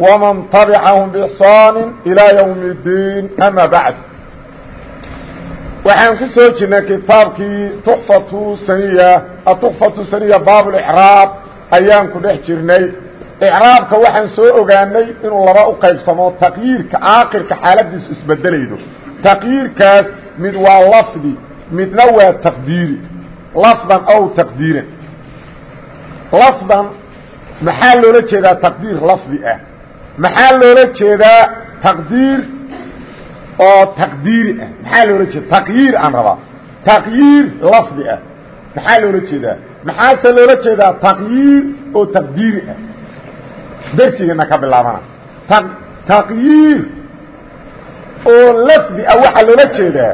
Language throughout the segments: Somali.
ومن تبعهم بإحsaan إلى يوم الdيin أmا baعd waxaan ku soo jirnay kitaabkii تxفaةu saniya aتxفaةu saniya baab اإعraab ayaan ku dhex jirnay إعraabka waxaan soo ogaanay inuu laba u qaybsamo تaqyiirka aakirka xaaladiisu isbedelaydo تaqyiirkaas mid waa lafdi midna waa taqdiiri lafdan ow taqdiiran lafdan maxaa loola jeedaa taqdiir lafdi ah maxaa loola jeedaa taqdiir? Oo taqdiiri ah. Maxaa loola jeeda taqyiir aan rabaa. Taqyiir lafdi ah. Maxaa loola jeedaa? Maxaase loola jeedaa taqyiir oo taqdiiri ah? Darsigeena ka bilaabana. Taqyiir oo lafdi ah waxaa loola jeedaa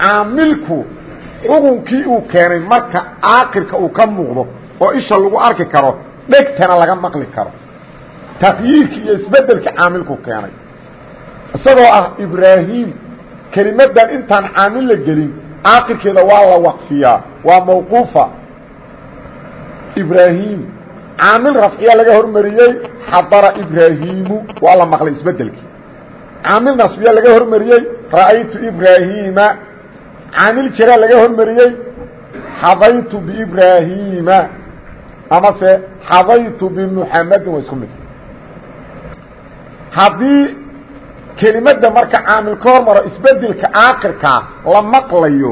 caamilku xukunkii uu keenay marka aakirka uu ka muuqdo oo isha lagu arki karo dhegtana laga maqli karo takyiirki iyo isbeddelka caamilku keenay. Isagoo ah ibraahim kelimadan intaan caamil la gelin aakirkeeda waa la waqfiyaa waa mawquufa. Ibraahim caamil rafciya laga hormariyey xadara ibraahimu waa la maqlay isbedelkii caamil nasbiya laga hormariyey ra'aytu ibraahiima caamil jara laga hormariyey xadaytu biibraahiima amase xadaytu bimuxamadin waa isku mid haddii kelimadda marka caamil ka hormaro isbeddelka aakirkaa la maqlayo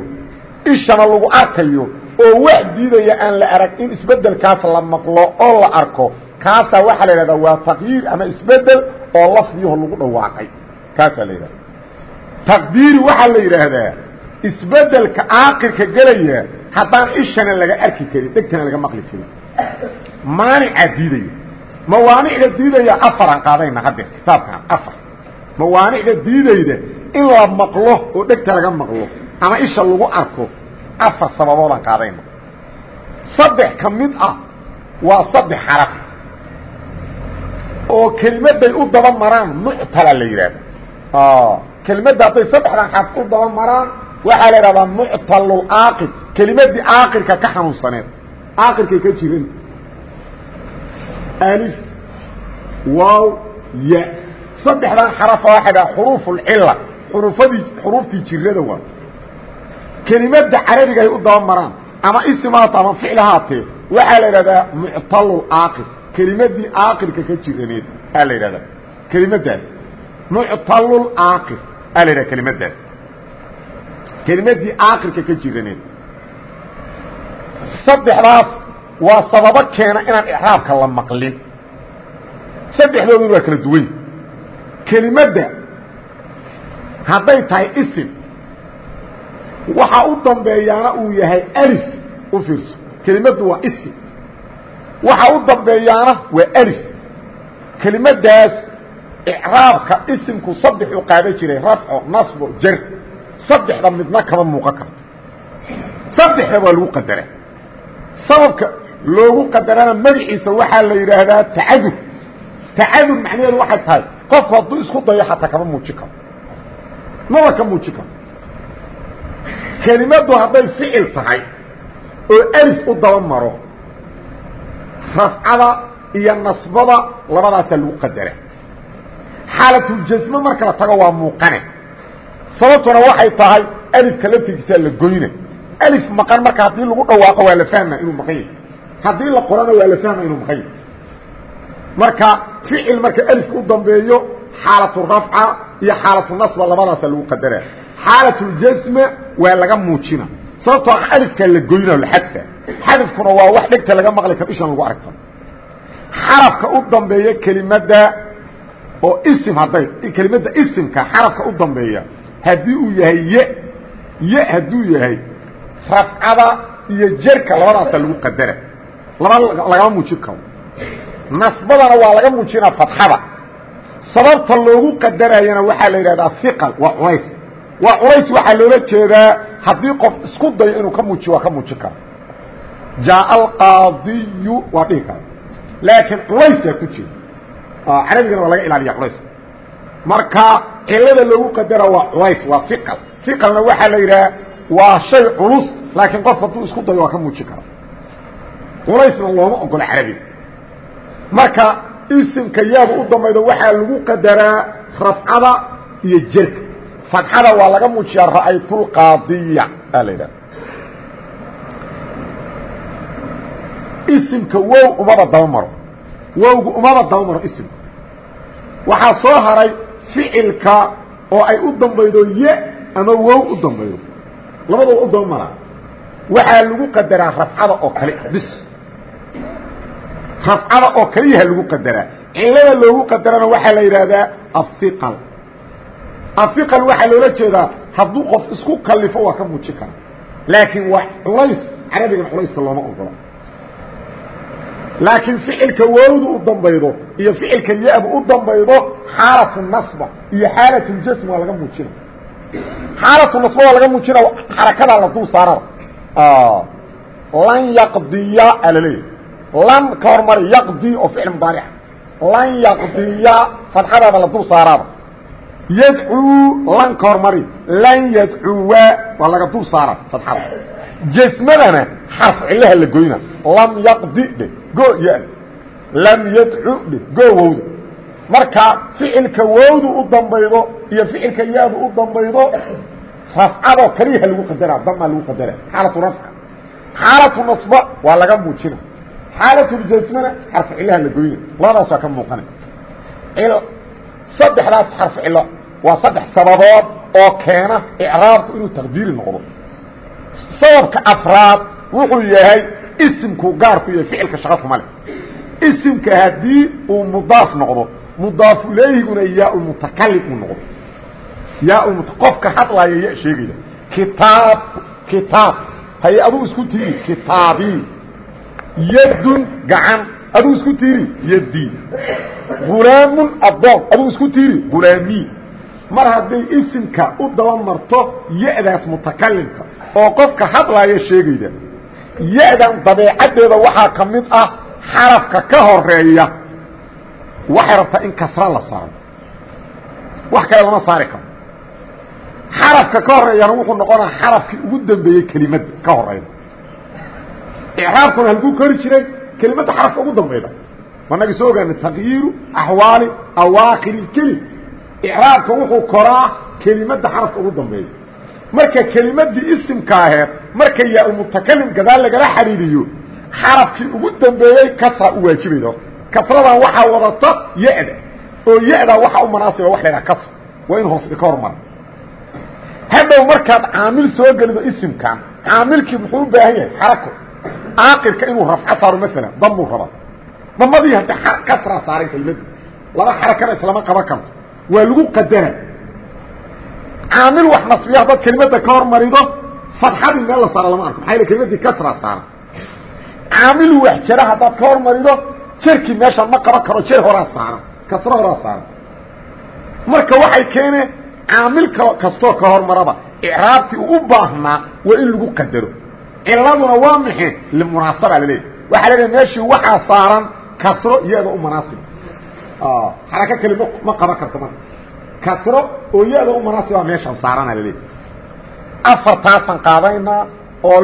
ishana lagu arkayo oo wax diidaya aan la arag in isbedelkaas la maqlo oo la arko kaasaa waxaa la yidhahdaa waa taqyiir ama isbeddel oo lafdiyaho lagu dhawaaqay. Kaasaa la yidhahda taqdiiri waxaa la yidhaahdaa isbeddelka aakirka gelaya haddaan ishana laga arki karin dhegtana laga maqli karin. Maanicaa diidaya mawaanicda diidaya afaran qaadayna haddeer kitaabkan afar. Mawaanicda diidayda in la maqlo oo dhegta laga maqlo ama isha lagu arko afar sababoodaan qaadayna. Saddex ka mid ah waa saddex xaraf oo kelimadday u daba maraan muctala la yidhahda kelimadda hadday saddexdan xaraf u daba maraan waxaa la yidhahdaa muctalul aaqir kelimadii aaqirka ka xanuunsaneed. Aaqirkay ka jirin alif waaw ya saddexdan xarafa waxay dhaha xuruufulcila xurufadii xuruuftii jirada waa kelimadda carabiga ay u daba maraan ama ismaata ama ficl haatee waxaa la idhahdaa muctalul aaqir kelimadii aaqirka ka jiraneed aa la yidhahdaa kelimadaas muctalul aaqir aa la yidhahda kelimadaas kelimadii aaqirka ka jiraneed saddexdaas waa sababo keena inaan icraabka la maqlin. Saddexdoodu waa kala duwan. Kelimadda hadday tahay isim waxaa u dambeeyaana uu yahay alif u fiirso. Kelimaddu waa isim. Waxa u dambeeyaana waa alif. Kelimaddaas icraabka isimku saddexuu qaadan jiray rafco nasbo jar. Saddexda midna kama muuqan karto. Saddexda waa lagu qadaraa sababka loogu qadarana magaciisa waxaa la yidhaahdaa tacadud tacadud macnaheedu waxay tahay qofku hadduu isku dayo xataa kama muujin karo. Maba ka muujin karo. Kelimaddu hadday ficil tahay oo alif u daba maro rafcada iyo nasbada labadaasaa lagu qadara xaalatljasme marka la tago waa muuqane. Sababtuna waxay tahay alifka laftigiisaa la goyna alif maqan marka haddii lagu dhawaaqo waa la fahma inuu maqan yahay haddii la qorana waa la fahma inuu maqan yahay marka ficil marka alifka u dambeeyo xaalatu rafca iyo xaalatu nasba labadaasa lagu qadara xaalatljasma waa laga muujina. Sababtoo alifkaa la goyna la xadfa. Xadafkuna waa wax dhegta laga maqli karo ishan lagu arag karo xarafka u dambeeya kelimadda oo isim hadday kelimadda isimka xarafka u dambeeya haddii uu yahay ye ye hadduu yahay rafcada iyo jerka labadaasa lagu qadara laba lagama muujin karo. Nasbadana waa laga muujinaa fatxada sababta loogu qadarayana waxaa la yidhahdaa iqal waa culays. Waa culays waxaa loola jeedaa haddii qof isku dayo inuu ka muujiyo waa ka muujin kara jaa alqaadiyu waa dhihi kara laakiin culaysaa ku jira. Carabigana waa laga ilaaliya culayska marka cilada loogu qadara waa culays waa iqal iqalna waxaa la yidhaha waa shay culus laakiin qof hadduu isku dayo waa ka muujin kara culaysna looma ogola carabiga marka isimka yaaba u dambaydo waxaa lagu qadaraa rafcada iyo jerka fatxada waa laga muujiyaa ra'aytulqaadiya aa la yidhaha isimka wow umaba daba maro. Wowgu umaba daba maro waxaa soo haray ficilka oo ay u dambaydo ye ama wow u dambaydo. Labadaba u daba maraa. Waxaa lagu qadaraa rafcada oo kale bis rafcada oo kaliyaha lagu qadaraa. Cilada loogu qadarana waxaa la yidhaahdaa ahiqal ahiqal waxaa loola jeedaa hadduu qof isku kalifo waa ka muujin kara. Laakiin waa culays carabigan culayska looma ogola laakiin ficilka wowdu u dambaydo iyo ficilka ya-bu u dambaydo xaalatu nasba iyo xaalatu ljasm waa laga muujina. Xaalatu nasba waa laga muujina xarakadaa la dul saarada lan yaqdiya alaleeya lan ka hormari yaqdi oo ficil mudaarica lan yaqdiya fadxadaaba la dul saaraaba yadcuu lan ka hormari. Lan yadcuwa waa laga dul saara fadxada jasmadana xarf cilaha la goyna. Lam yaqdi dhe go ya lam yadcu dhe go wowda marka ficilka wowdu u dambaydo iyo ficilka yaadu u dambaydo rafcadoo kaliyaha lagu qadara damaa lagu qadara. Xaalatu rafca. Xaalatu nasba waa laga muujina xaalatljasmana xarfu cilaha la goyna labadaasaa ka muuqana saddexdaas xarfu cilo waa saddex sababood oo keena icraabku inuu taqdiiri noqdo. Sababka afraad wuxuu yahay isimku gaarku yahay ficilka shaqa kuma leh. Isimka haddii uu mudaaf noqdo mudaafu leehiguna yaa mutakalim uu noqdo. Yaa qofka hadlaya ya sheegaya kitaab kitaab. Haye aduu isku kitaabii yadun gacan. Aduu isku tiri yadii hulaamun adoon aduu isku tiri hulaami mar hadday isimka u daba marto ya-daas mutakalimka oo qofka hadlaaya sheegayda ya-dan dabeecaddeeda waxaa ka mid ah xarafka ka horreeya waxay rabtaa in kasra la saaro. Wax kale lama saari karo. Xarafka ka horeeyana wuxuu noqonaa xarafkii ugu dambeeyey kelimadda ka horeyda icraabkuna halkuu kori jiray kelimadda xarafka ugu dambayda wanagi soo ogaana taqyiiru axwaali awaakiri kelim icraabka wuxuu koraa kelimadda xarafka ugu dambeeya marka kelimadii isimka aheed marka yaa mutakalim gadaal lagala xariiriyo xarafkii ugu dambeeyey kasra u waajibayda kasradan waxaa wadata ya-da oo ya-da waxaa u manaasiba wax laydhaha kasr waa in hoos ka hormara hadhow markaad caamil soo gelido isimkan caamilkii muxuu u baahan yahay xarako aakirka inuu rafco saaro maalan damuu raba damadii hadda kasraa saaran kelimadii laba xarakana islama qaban karto. Waa lagu qadara caamil wax nasbiya haddaad kelimada ka hormarido fadxadii meel la saara lama arko. Maxaa yl kelimadii kasraa saaran caamil wax jara haddaad ka hormarido jerkii meeshaan ma qaban karo jer horaa saaran kasro horaa saaran marka waxay keeneen caamil kastoo ka hormaraba icraabtii u waa in lagu ciladuna waa maxe limunaasaba laleeyahy waxaa la leeyahy meeshii waxaa saaran kasro iyada u munaasib. Xarako keli m ma qaban karto marka. Kasro oo ya-da u munaasiba meeshaan saarana laleeyahy afartaasaan qaadaynaa oo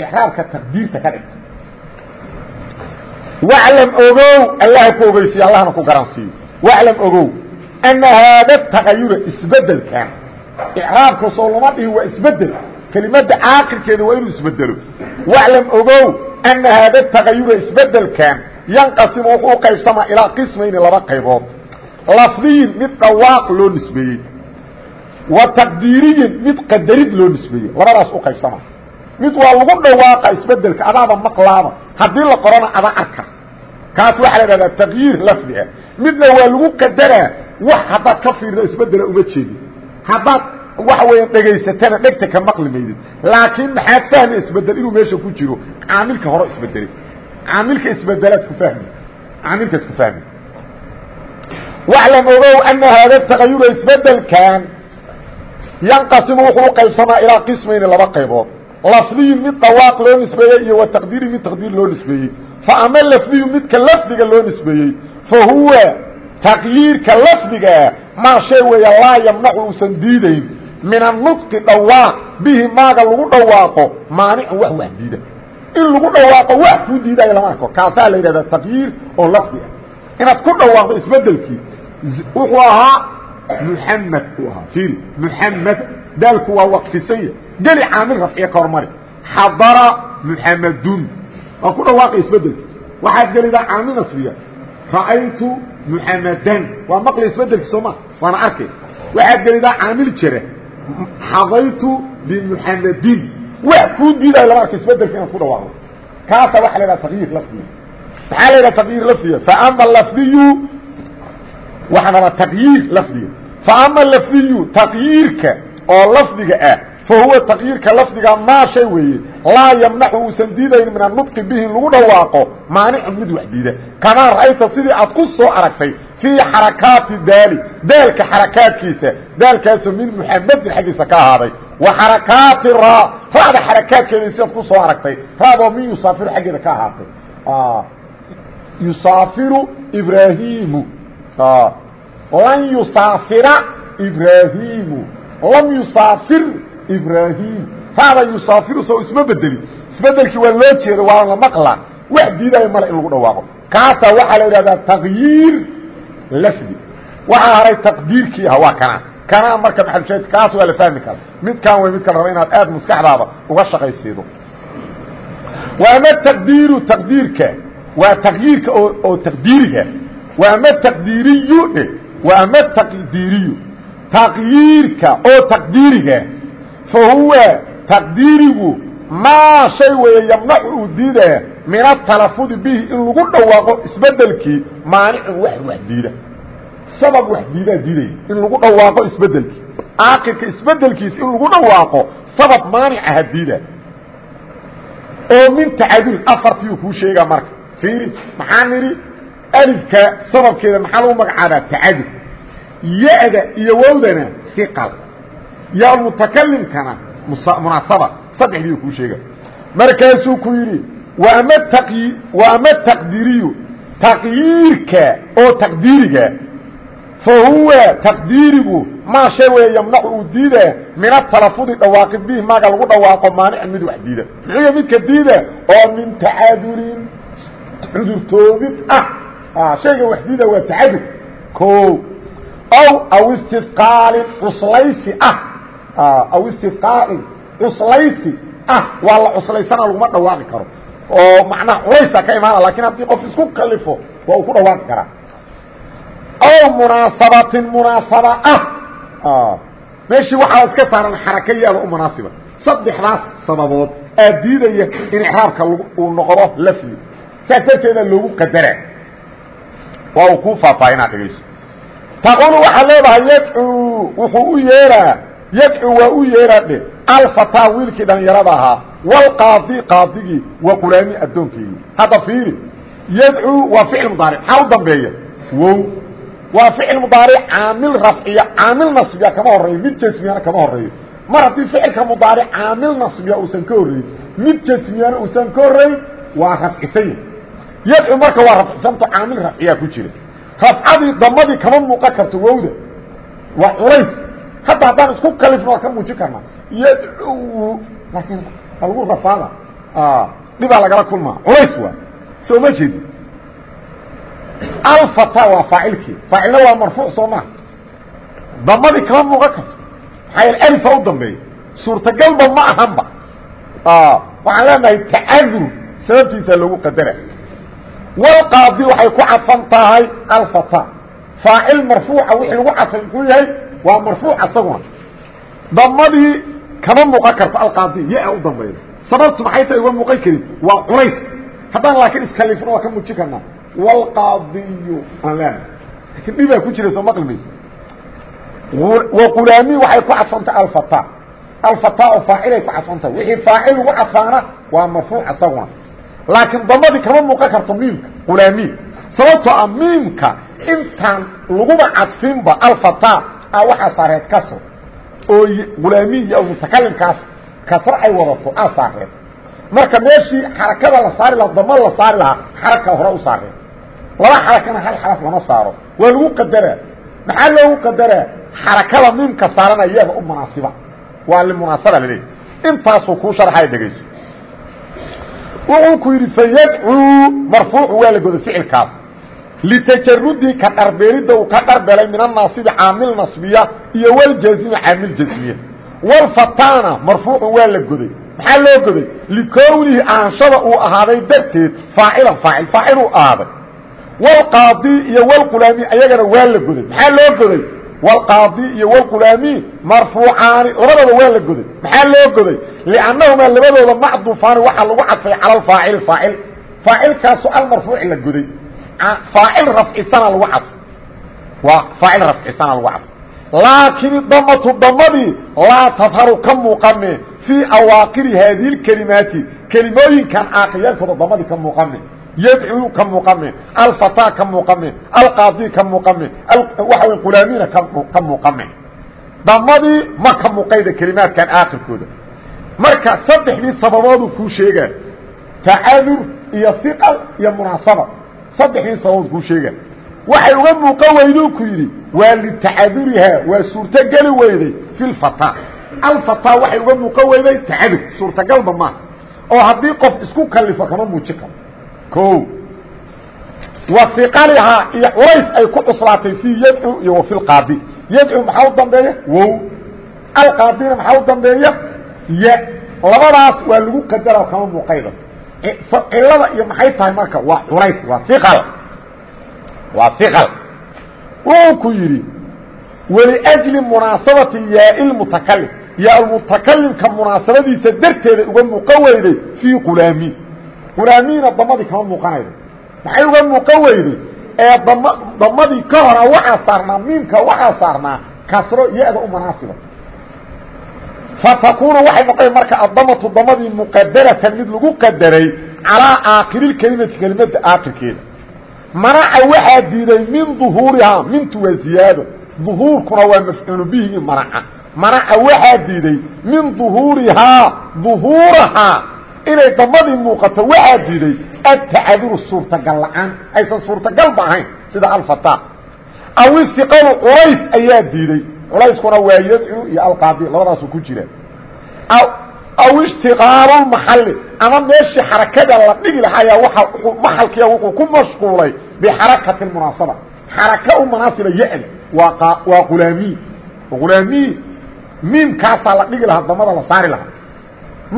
ixraabka taqdiirta ka dhigta. Waclam ogow allaha ku ogeysiiyo allahna ku garansiiyo waclam ogow ana haada tagayura isbedelkan icraabka soo lama dhihi waa isbeddel kelimada caaqilkeeda waa inuu isbedelo waclam ogow ana haada tagayura isbedelkan yanqasimu wuxuu u qaybsamaa ilaa qismayni laba qaybood. Lafdiyin mid dhawaaq loo nisbeeyey. Wa taqdiiriyin mid qadarid loo nisbeeyey. Labadaas u qaybsama mid waa lagu dhawaaqa isbeddelka adaaba maqlaaba. Haddii la qorana ada arka. Kaas waxaa la dhahdaa taqyiir lafdi ah. Midna waa lagu qadaraa wax haddaad ka fiirdo isbedela uma jeedin waxa weya dhegaysatana dhegta ka maqli maydid. Laakiin maxaad fahmi isbeddel inuu meesha ku jiro? Caamilka hore isbedelay caamilka isbedelaad ku fahmi. Caamilkaad ku fahmi. Waclam ogow ana haada tagayura isbedelkan yanqasimu wuxuu u qaybsamaa ilaa qismayni laba qaybood. Lafdiyu mid dhawaaq loo nisbeeyey iyo wa taqdiiri mid taqdiir loo nisbeeyey. Fa ama lafdiyu midka lafdiga loo nisbeeyey fa huwa taqyiirka lafdigaa maa shay weeya laa yamnacu uusan diidayn min anudqi dhawaaq bihi maaga lagu dhawaaqo. Maanicun wax wax diida. In lagu dhawaaqo wax kuu diidaayo lama arko. Kaasaa la yidhahdaa taqyiir oo lafdi ah. Inaad ku dhawaaqdo isbedelkii wuxuu ahaa muxamed uu ahaa. Fiiri. Muxamed daalku waa waqfisanya geli caamil rafciya ka hormari xadara muxamadun waa ku dhawaaqay isbedelkii waxaad gelidaa caamil nasbiya ra'aytu muxamadan waa maqli isbedelki sooma waana arkay. Waxaad gelidaa caamil jira xadaytu bimuxamadin wax kuu diidayo lama arka isbeddelka inaad ku dhawaaqdo kaasa waxa la ydhaha taqyiir lafdiga maxaa la ydhaha taqyiir lafdiga faama lafdiyu waxaa la taqyiir lafdiga faama lafdiyu taqyiirka oo lafdiga ah fa huwa taqyiirka lafdiga maa shay weeye laa yamnacu uusan diidayn min anudqi bihi lagu dhawaaqo maanicun mid wax diida kamaa ra'ayta sidii aad ku soo aragtay fii xarakaati daali daalka xarakaadkiisa daalkaasoo min muxamadin xaggiisa ka ahaaday wa xarakaati ra ra'da xarakaadkeeda sidaad ku soo aragtay ra'doo min yusaafiru xaggeeda ka ahaatay yusaafiru ibraahimu lan yusaafira ibraahimu lam yusaafir ibrahim ra'da yusaafiru soo isma bedeli isbedelkii waa loo jeeda waana la maqla wax diidaayo male in lagu dhawaaqo kaasaa waxaa la idhahdaa taqyiir lafdi. Waxaa haray taqdiirkii ah waa kanaa kanaa marka maxalushaahid kaas waa la fahmi kara midkaan way midka la raba inaad aad maskaxdaada uga shaqaysiido. Waama taqdiiru taqdiirka? Waa taqyiirka oo taqdiiriga? Waama taqdiiriyu? Waama taqdiiriyu? Taqyiirka oo taqdiiriga fa huwa taqdiirigu maa shay weeye yamnacu uu diidaya min atalafudi bihi in lagu dhawaaqo isbedelkii maanicun wax wax diida. Sabab wax diidaa diidaya in lagu dhawaaqo isbedelkii aakirka isbedelkiisa in lagu dhawaaqo sabab maanicaha diida. Oo min tacadul afartiiu kuu sheegaa marka. Fiiri maxaa nidhi? Alifka sababkeeda maxaa lagu magacaabaa tacadul ya-da iyo wowdana iqal yaa mutakalimkana munaasaba. Saddexdii kuu sheega markaasuu ku yidhi waama taqdiiriyu taqyiirka oo taqdiiriga fa huwa taqdiirigu maa shay weeye yamnacu uu diida min atalafudi dhawaaqid bihi maaga lagu dhawaaqo maanicin mid wax diida. Muxuu midka diida? Oo min tacadulin cudurtoobid ah. Shayga wax diida waa tacadul. O aw aw istifqaalin cuslaysi ah aw istifqaalin cuslaysi ah waa la cuslaysana laguma dhawaaqi karo. Oo macnaha culaysa ka imaana laakiin haddii qof isku kalifo waa uu ku dhawaaqi karaa. Aw munaasabatin munaasaba ah. Meeshii waxaa iska saaran xaraka yaada u munaasiba. Saddexdaas sababood aa diidaya in icraabka uu noqdo lafli saas darteeda loogu qadara. Waa uu kuu faahfaahinaa dhegayso taqulu waxaad leedahay yadcuu wuxuu u yeeraa yadcuu waa u yeeraa dhe alfataa wiilkii dhalinyarada ahaa. Walqaadi qaadigii wa qulaami addoonkeygii hadda fiiri. Yadcuu waa ficil mudaaric. Maxaa u dambeeya? Wow. Waa ficil mudaaric caamil rafciya caamil nasbiya kama horeeyo mid jasmiyana kama horeeyo mar haddii ficilka mudaaric caamil nasbiya uusan ka horreeyin mid jasmiyana uusan ka horreyn waa rafcisanya yadcuu marka waa rafcisanto caamil rafciyaa hadda haddaan isku kalifno ka muujin karnaa yadcuu laakiin lagu rafaada dhibaa lagala kulmaa. Culays waa. Soo ma jeedi. Alfata waa faacilkii faacilna waa marfuuc soo maha damadii kama muuqan karto. Maxaa yaele alifa u dambeeya. Suurtagalba ma ahanba. Waxaan leenahay tacadur sababtiisa loogu qadara. Wlqaadi waxay ku cadfan tahay alfata. Faacil marfuuca wixii lagu cadfay muxuu waa marfuuc asaguna damadii kama muuqan karto alqaadi ya u dambayda. Sababtu maxay tahay uga muuqan karin? Waa culays haddaan laakiin iskalifno waa ka muujin karnaa. Wlqaadiyu aan leena laakiin dhibaa ku jira soo maqli maysa waqulaami waxay ku cadfantahay alfata alfata oo faacilay ku cadfantahay wixii faacil lagu cadfaana waa marfuuc asaguna laakiin damadii kama muuqan karto miimka qulaamiin sababtoo ah miimka intaan laguba cadfinba alfata a waxaa saareed kaso oo ghulaamiya mutakalimkaas kasra ay wadato aa saareen marka meeshii xarakada la saari lahaa dama la saari lahaa xaraka hore u saareen laba xarakana hal xaraf lama saaro. Waa lagu qadaraa maxaa loogu qadaraa xarakada miimka saarana iyada u munaasiba. Waa limunaasaba laleeyahy intaasuu kuu sharxaya dhegayso. Wuxuu ku yidhi fayadcuu marfuucu waa la goday ficilkaas litajarudi ka dharbeelidda uu ka dharbeelay min annaasibi caamil nasbiya iyo waljazimi caamil jazmiya walfatana marfuucun waa la goday maxaa loo goday likownihi aanshada uu ahaaday darteed faacilan faacil faacil uu ahaaday walqaadi iyo walqulaami ayagana waa la goday maxaa loo goday walqaadi iyo walqulaami marfuucaani labadooda waa la goday maxaa loo goday liannahumaa labadooda macduufaani waxaa lagu cadfay cala alfaacil faacil faacilkaasu almarfuuci la goday faacil rafcisana lagu cadfo waa faacil rafcisana lagu cadfo laakiin damatu damadii laa tadharu ka muuqame fii awaaqiri haadihi lkelimaati kelimooyinkan aakhiriyaalkooda damadii ka muuqame yadcuu ka muuqame alfataa ka muuqame alqaadi ka muuqame waxa wey qulaamiina ka muuqame damadii ma ka muuqayda kelimaadkan aakhirkooda marka saddexdii sababoodu kuu sheegaa tacadur iyo iqal iyo munaasaba saddexdii sababood kuu sheega waxay uga muuqan weyduu ku yidhi waa litacadurihaa waa suurtogeli weyday fi lfataa alfataa waxay uga muuqan weyday tacadur suurtagalba maaha oo haddii qof isku kalifo kama muuji karo. O wasiqalihaa iyo culays ay ku cuslaatay fii yadcu iyo wa fi lqaadi yadcu maxaa u dambeeya? Wow. Alqaadina maxaa u dambeeya? Ya. Labadaas waa lagu qadara kama muuqayda cilada iyo maxay tahay marka? Waa culays waa iqal waa iqal wuxuu ku yidhi waliأjli munaasabati yaai lmutakalim yaa lmutakalimka munaasabadiisa darteeda uga muuqan weyday fii qulaami. Qulaamiina damadii kama muuqanaydo. Maxay uga muuqan weyday ee dam damadii ka hora waxaa saarnaa miimka waxaa saarnaa kasro ya-da u munaasiba fatakunu waxay noqon marka adamatu damadii muqadaratan mid lagu qadaray calaa aakhiriilkelimati kelimada aakhirkeeda. Manaca waxaa diiday min duhuurihaa mintu waa ziyaado. Duhuurkuna waa mafcuulu bihigii manaca. Manaca waxaa diiday min duhuurihaa duhuurahaa. Inay damadii muuqato waxaa diiday atacaduru suurtagal la'aan. Aysan suurtagalba ahayn sida alfata aw isiqalu culays ayaa diiday culayskuna waa yadcu iyo alqaadi labadaasu ku jira aw ishtiqaalu maxali ama meeshii xarakada la dhigi lahaaya waa maxalkiia wuxuu ku mashquulay bixarakati munaasaba. Xaraka u munaasiba ya-da waa waa ghulaamiy ghulaamiy miimkaasaa la dhigi lahaa damada la saari lahaa.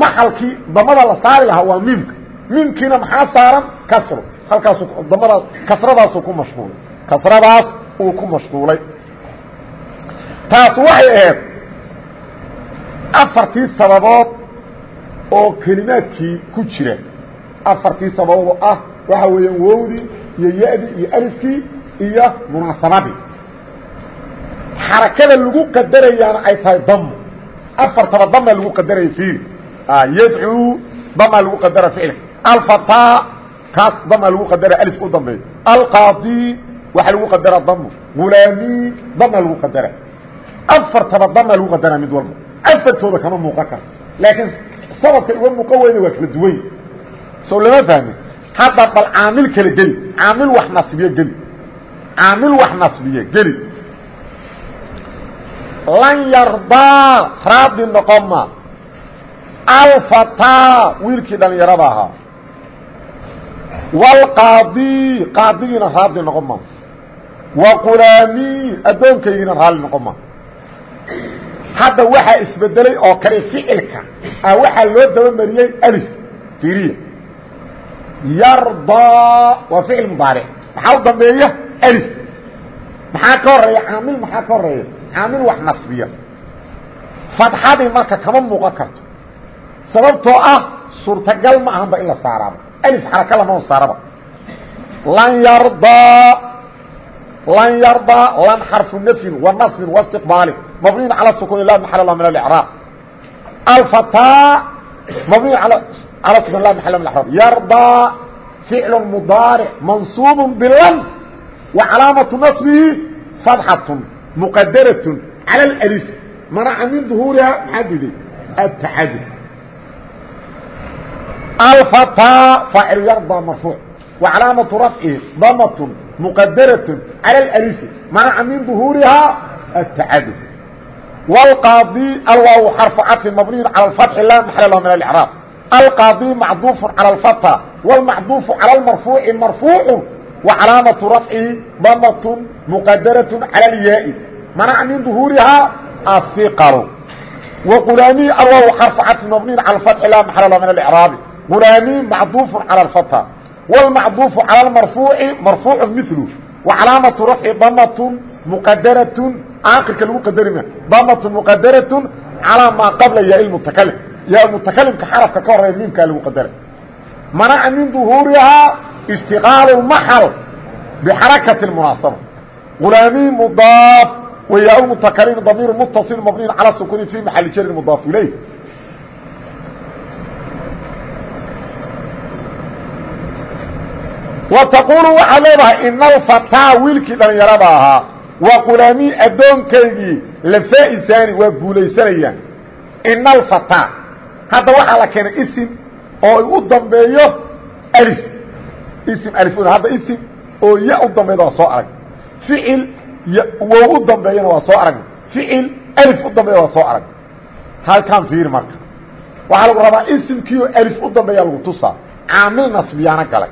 Maxalkii damada la saari lahaa waa miimka. Miimkiina maxaa saaran? Kasro halkaasu damadaas kasradaasu ku mashquulay. Kasradaas uu ku mashquulay taas waxay ahayd afartii sababood oo kelimaadkii ku jira. Afartii sababood oo ah waxa weeyaan wowdii iyo ya-dii iyo alifkii iyo munaasabadii. Xarakada lagu qadarayaana ay tahay damo afartaba damaa lagu qadaraya fiiri yadcuu damaa lagu qadara ficilka alfataa kaas damaa lagu qadara alif u dambeeyo. Alqaadi waxaa lagu qadara damo gulaami damaa lagu afartaba damaa lagu qadara mid walba. Afartooda kama muuqan karo. Laakiin sababka uga muuqan weyna waa kala duwany soo lama fahmi hadda bal caamil kala geli. Caamil wax nasbiye geli. Caamil wax nasbiye geli. Lan yardaa raadi noqoma alfataa wiilkii dhalinyarada ahaa. Wاlqaadi qaadigiina raadi noqon ma. Wa qulaami addoonkaygiina raali noqon ma hadda waxaa isbedelay oo kale ficilka ah waxaa loo dabamariyey alif firiya yardaa waa ficil mudaaric maxaa u dambeeya alif. Maxaa ka horreeya caamil maxaa ka horreeya caamil wax nasbiya. Fadxadii marka kama muuqan karto. Sababtoo ah suurtagal ma ahanba in la saaraaba. Alif xaraka lama saaraba. Lan yardaa lan yardaa nafyin wa nasbin wa istiqbaali mabniyin cala sukun la maxal lah min alcraab alfataa mabniy ala sukun la maxal min araab yardaa ficlu mudaaric mansuub bilan wa calaamatu nasbihi fadxatun muqadaratun cala alif manaca min duhuuriha maxaa diiday atacadud alfataa faacilu yardaa marfuuc wa calaamatu rafcihi damatun muqadaratun cala alalifi manaca min duhuurihaa atacadud wاlqaadi alwaaw xarfu cadfin mabniyu cala alfatxi laa maxala lahu min alcraab alqaadi macduufu cala alfata wاlmacduufu cala almarfuuci marfuucu wa calaamatu rafcihi damatun muqadaratun cala alyaai manaca min duhuurihaa ahiqalu وغuلaamiي alwaaw xarفu cadفi mabniyn calى الفaتحi laa maxal lah min اإعraabi غulaamiي macduuف calى الفتى والmacduufu calى اmarfuuci marfuuc mil وcalaamaةu rafci damt mqadaraة aakirka lagu qadarima damt mqadaraة calىa maa qabla ya mutakalim ya mutakalimka xarafka ka horeya miimkaa lagu qadara manaca min ظuhuurihaa اshtiqاal الmaxl bxarakaةi الmunaasaba غulaamiي mdaaf وya mتkلم ضمير متصل مبني على سكون في محل jر مضاaف wa taquulu waxaad leedahay ina alfataa wiilkii dhallinyarada ahaa wa qulaamii addoonkaygii la faa'isaani waa guulaysanayaan. Ina alfataa hadda waxaa la keenay isim oo u dambeeyo alif. Isim alif hadda isim oo ya u dambeeyda waa soo arag. Ficil wow u dambeeyana waa soo aragna ficil alif u dambeeya waa soo arag. Halkaan fiiri marka. Waxaa lagu rabaa isimkiioo alif u dambeeya lagu tusaa. Caamil galay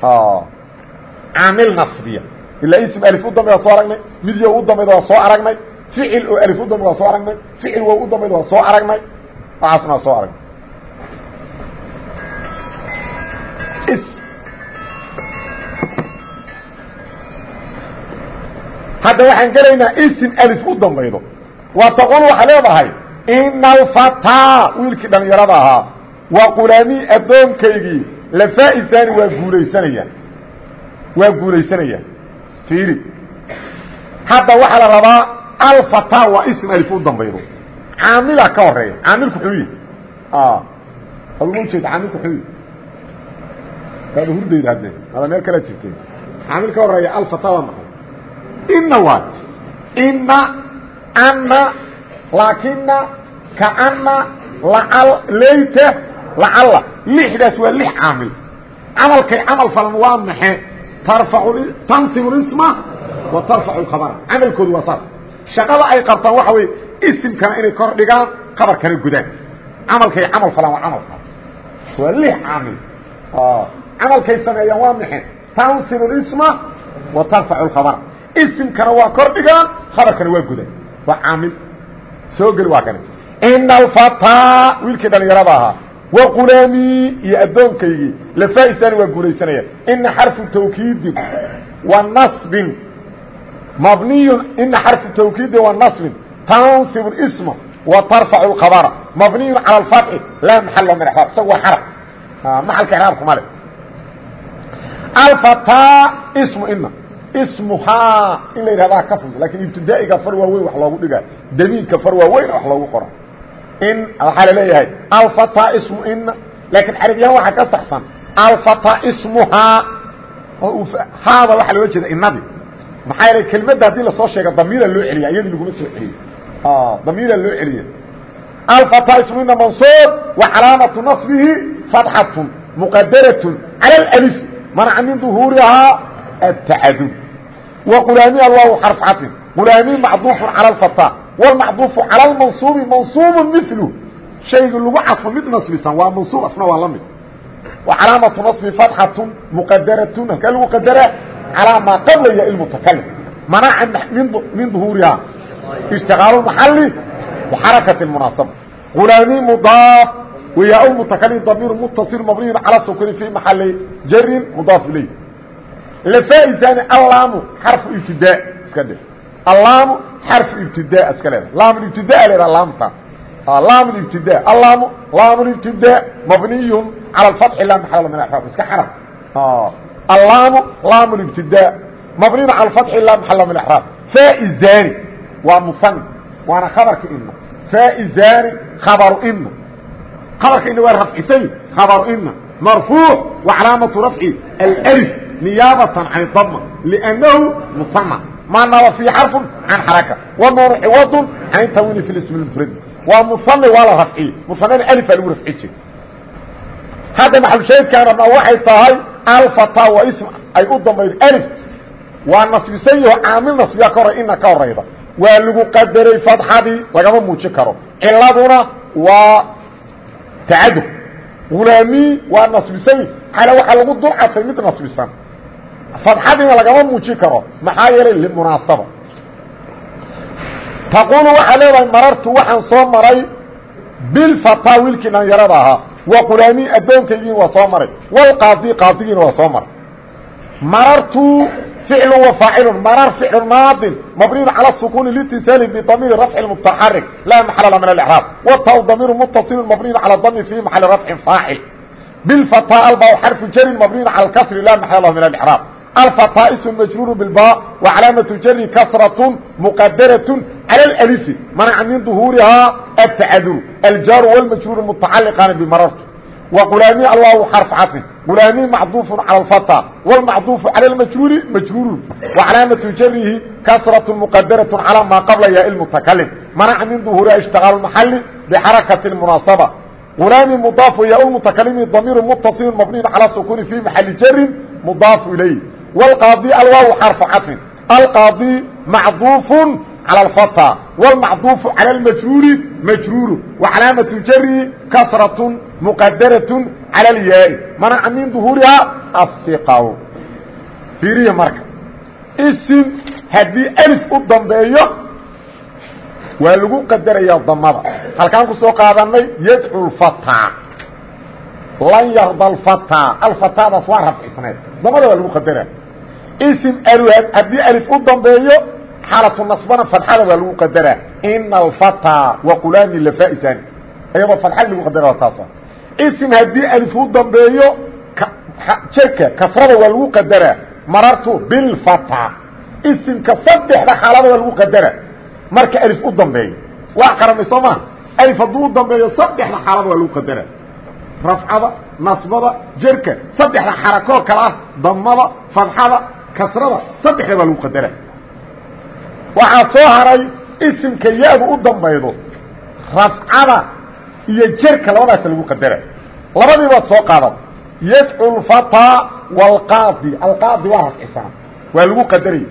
caamil nasbiya. Ilaa ism alif u dambeya waa soo aragnay mid yo u dambayda waa soo aragnay ficil oo alif u dambeya waa soo aragnay ficil wow u dambayda waa soo aragnay waxaasna waa soo aragnay. Hadda waxaan gelaynaa ism alif u dambaydo. Wa taqul waxaa leedahay ina alfataa wiilkii dhalinyarada ahaa wa qulaamii addoonkaygii lafaa'isaani waa guulaysanayaan. Waa guulaysanayaan. Fiiri hadda waxaa la rabaa alfataa waa ism alif u dambaydo caamila ka horreeya caamilku xuu yihi aduma ujeeda caamilku xuu yihi waaba hurdayda hadde ada meel kala jirteen caamil ka horreeya alfataa waa maxay ina waay. Ina ana laakina kaana lacal layta lacalla lixdaas waa lix caamil. Camalkay camal falan waa maxe tansibu isma wa tarfacu lkhabara camalkoodu waa saas. Shaqada ay qabtaan waxa weeye isimkana inay kor dhigaan kabarkana gudaan. Camalkay camal falan waa camalkaas waa lix caamil. Camalkay sameeyaan waa maxe tansibu isma wa tarfacu lkhabara isimkana waa kor dhigaan khabarkana waa gudan waa caamil. Soo geli waa kani ina alfataa wiilkii dhalinyarada ahaa wa qulaamii iyo addoonkaygii lafaaisani waa guulaysanayaan ina xarfu tawkiidin wa nasbin mabniyun. Ina xarfu tawkiidin wa nasbin tansibu isma wa tarfacu lkhabara mabniyun cala alfatxi laa maxalo min iraab isaga waa xarab maxalka iraabku male alfataa ismu ina ismuhaa in la yidhahdaa ka fud laakiin ibtidaa'iga far waaweyn wax loogu dhiga damiinka far waaweyn wax loogu qora in waxaa la leeyahay alfata ismu ina laakiin carabiyahan waxaa ka saxsan alfata ismuhaa oo haada waxaa looga jeeda inadi maxaa yeele kelmadda haddii la soo sheega damiira loo celiya iyadii laguma soo celiye damiira loo celiya alfata ismu ina mansuub wa calaamatu nasbihi fatxatun muqadaratun cala alif manaca min duhuurihaa atacadud wa qulaamiha waaw xarf cadfin qulaami macduufun cala alfata wlmaxduufu cala lmansuubi mansuubu milu shayga lagu cadfo mid nasbisan waa mansuub asna waa la mid. Wa calaamatu nasbi fatxatun muqadaratun halkaa lagu qadaraa calaa maa qablaya ilmutakalim manaacan min duhuuriha. Ishtiqaalu maxali bixarakati munaasaba. Qulaami mudaaf wayaa mutakalim damiir muttaصil mabniyu calaa sukuni fi maxali jarin mudaaf iley lafaa'isaani allaamu xarfu ibtidaa iska dhe allaamu xarfu ibtidaa iska leeda laamulibtidaa leeda laamta laamulibtidaa allaamu laamulibtidaa mabniyun cala alfatxi la maxalo min araab iska xaraf allaamu laamulibtidaa mabniyun cala alfatxi la maxalo min araab faa'izaani waa musan waana khabarka ina faa'izaani khabaru ina kabarka ina waa rafcisay khabaru ina marfuuc wa calaamatu rafci alif niyaabatan can dama liannahu musanna ما نوى فيه حرف عن حركة والنور عوض can tawini fi ism mfradi waa muane waa la rafciye muanena alifaa lagu rafci jira hadda maxalushaydkaan rabnaa waxay tahay alfata waa ism ay u dambaydo alif waa nasbisan yaho caamil nasbiya ka horey ina ka horayda waa lagu qadaray fadxadii lagama muujin karo ciladuna waa tacadub hulaami waa nasbisan ale waxaa lagu dulcadfay mid nasbisan fadxadina lagama muujin karo maxaa yeelay limunaasaba taquulu waxaad leedahay marartu waxaan soo maray bilfataa wiilkii dhalinyarada ahaa wa qulaamii addoonkaygiina waa soo maray walqaadi qaadigiina waa soo maray marartu ficlu wa faacilun marar ficlu maadin mabniid cala sukuuni litisaali bidamiiri rafci mutaxarik laa maxala la min alraab wata damiiru mutasilun mabniid cala dami fii maxali rafcin faacil bilfataa albaa xarfu jarin mabniid cala kasri laa maxala la min alraab الإعراب الفتاء اسم مجرور بالباء وعلامة جر كسرة مقدرة على الألف منع من ظهورها التعذر الجار والمجرور متعلقان بمررت وغلاamي الله حرف cطف غلاamي معطوف على الفتى والمعطوف على المجrور مجrور وعلاaمة جره كسرة مقدرة على ما قبل يا المتكلم منع من ظهور اشتغال المحل بحركة المناaصبة غلاamي مضاaف يا المتكلم ضمير متصل مبني على سكون في محل جر مضاaف إليه والقاضي الواو حرف cطف القاضي معطوف على الفتى والمعطوف على المجrور مجrور وعلاaمة جره كسرة مqdرة عalى الyاء mنca min ظهوurihaa الثiqw fiiriya marka sm haddii ألف u dambeeyo waa lagu qadaraya damada halkaan ku soo qaadanay ydcو الفتى lan yarضى الفتى alfatadaas waa rafcisneed damada waa lagu qadara ism haddii alif u dambeeyo xaalatu nasbana fadxada waa lagu qadaraa. Ina alfataa waqulaami lafaaisani ayagoo fadxada lagu qadara taasa ism haddii alif u dambeeyo jerka kasrada waa lagu qadaraa. Marartu bilfataa ismka saddexda xaalada waa lagu qadaraa. Marka alif u dambeeyo. Waa qaranay soo maha. Alif hadduu u dambeeyo saddexda xaalada waa lagu qadaraa. Rafcada kasrada saddexda waa lagu qadara waxaa soo haray isimka ya-du u dambaydo rafcada iyo jerka labadaasa lagu qadara labadii baad soo qaadan yadcu lfataa wاlqaadi alqaadi waa rafcisana waa lagu qadaraya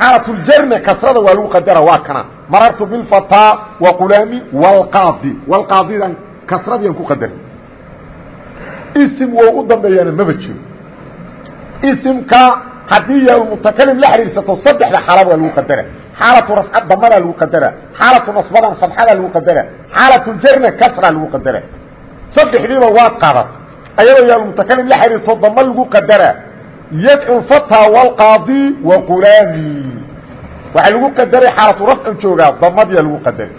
xaalatuljarne kasrada waa lagu qadara waa kana. Marartu bilfataa waqulaami wاlqaadi wlqaadidan kasradiian ku qadara isim wow u dambeeyaana maba jiro isimka haddii yaa mutakalim la xidhiirsato saddexda xaalaba waa lagu qadara. Xaalatu rafca damadaa lagu qadara. Xaalatu nasbadan fadxadaa lagu qadara. Xaalatu jarna kasraa lagu qadara. Saddexdiiba waad qadat ayadoo yaa mutakalim la xidhiirto dama lagu qadara. Yadcu fata wاlqaadi waqulaami waxaa lagu qadaray xaalatu rafcin joogaa damadiyaa lagu qadaray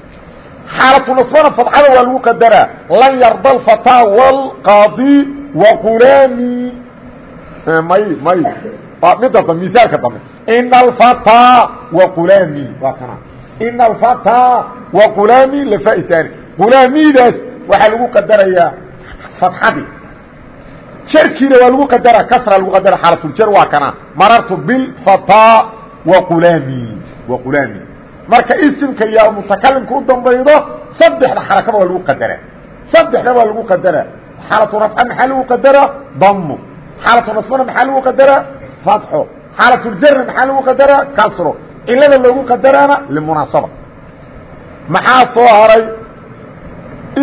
xaalatu nasbana fadxada waa lagu qadaraa lan yarda alfata wاlqaadi waqulaami may may midda dambe misaalka dambe ina alfataa waqulaami waa kana. Ina alfataa waqulaami lafaisaani qulaamidaas waxaa lagu qadarayaa fatxadii jarkiina waa lagu qadara kasra lagu qadara xaalatuljar waa kana. Marartu bilfataa waqulaami waqulaami marka isimka yaa mutakalimka u dambaydo saddexda xarakaba waa lagu qadara. Saddexda waa lagu qadara. Xaalatu rafca maxaa lagu qadara damu xaalatu nasbana maxaa lagu qadara? Fatxo xaalatuljarri maxaa lagu qadaraa kasro cilada loogu qadaraana limunaasaba. Maxaa soo haray?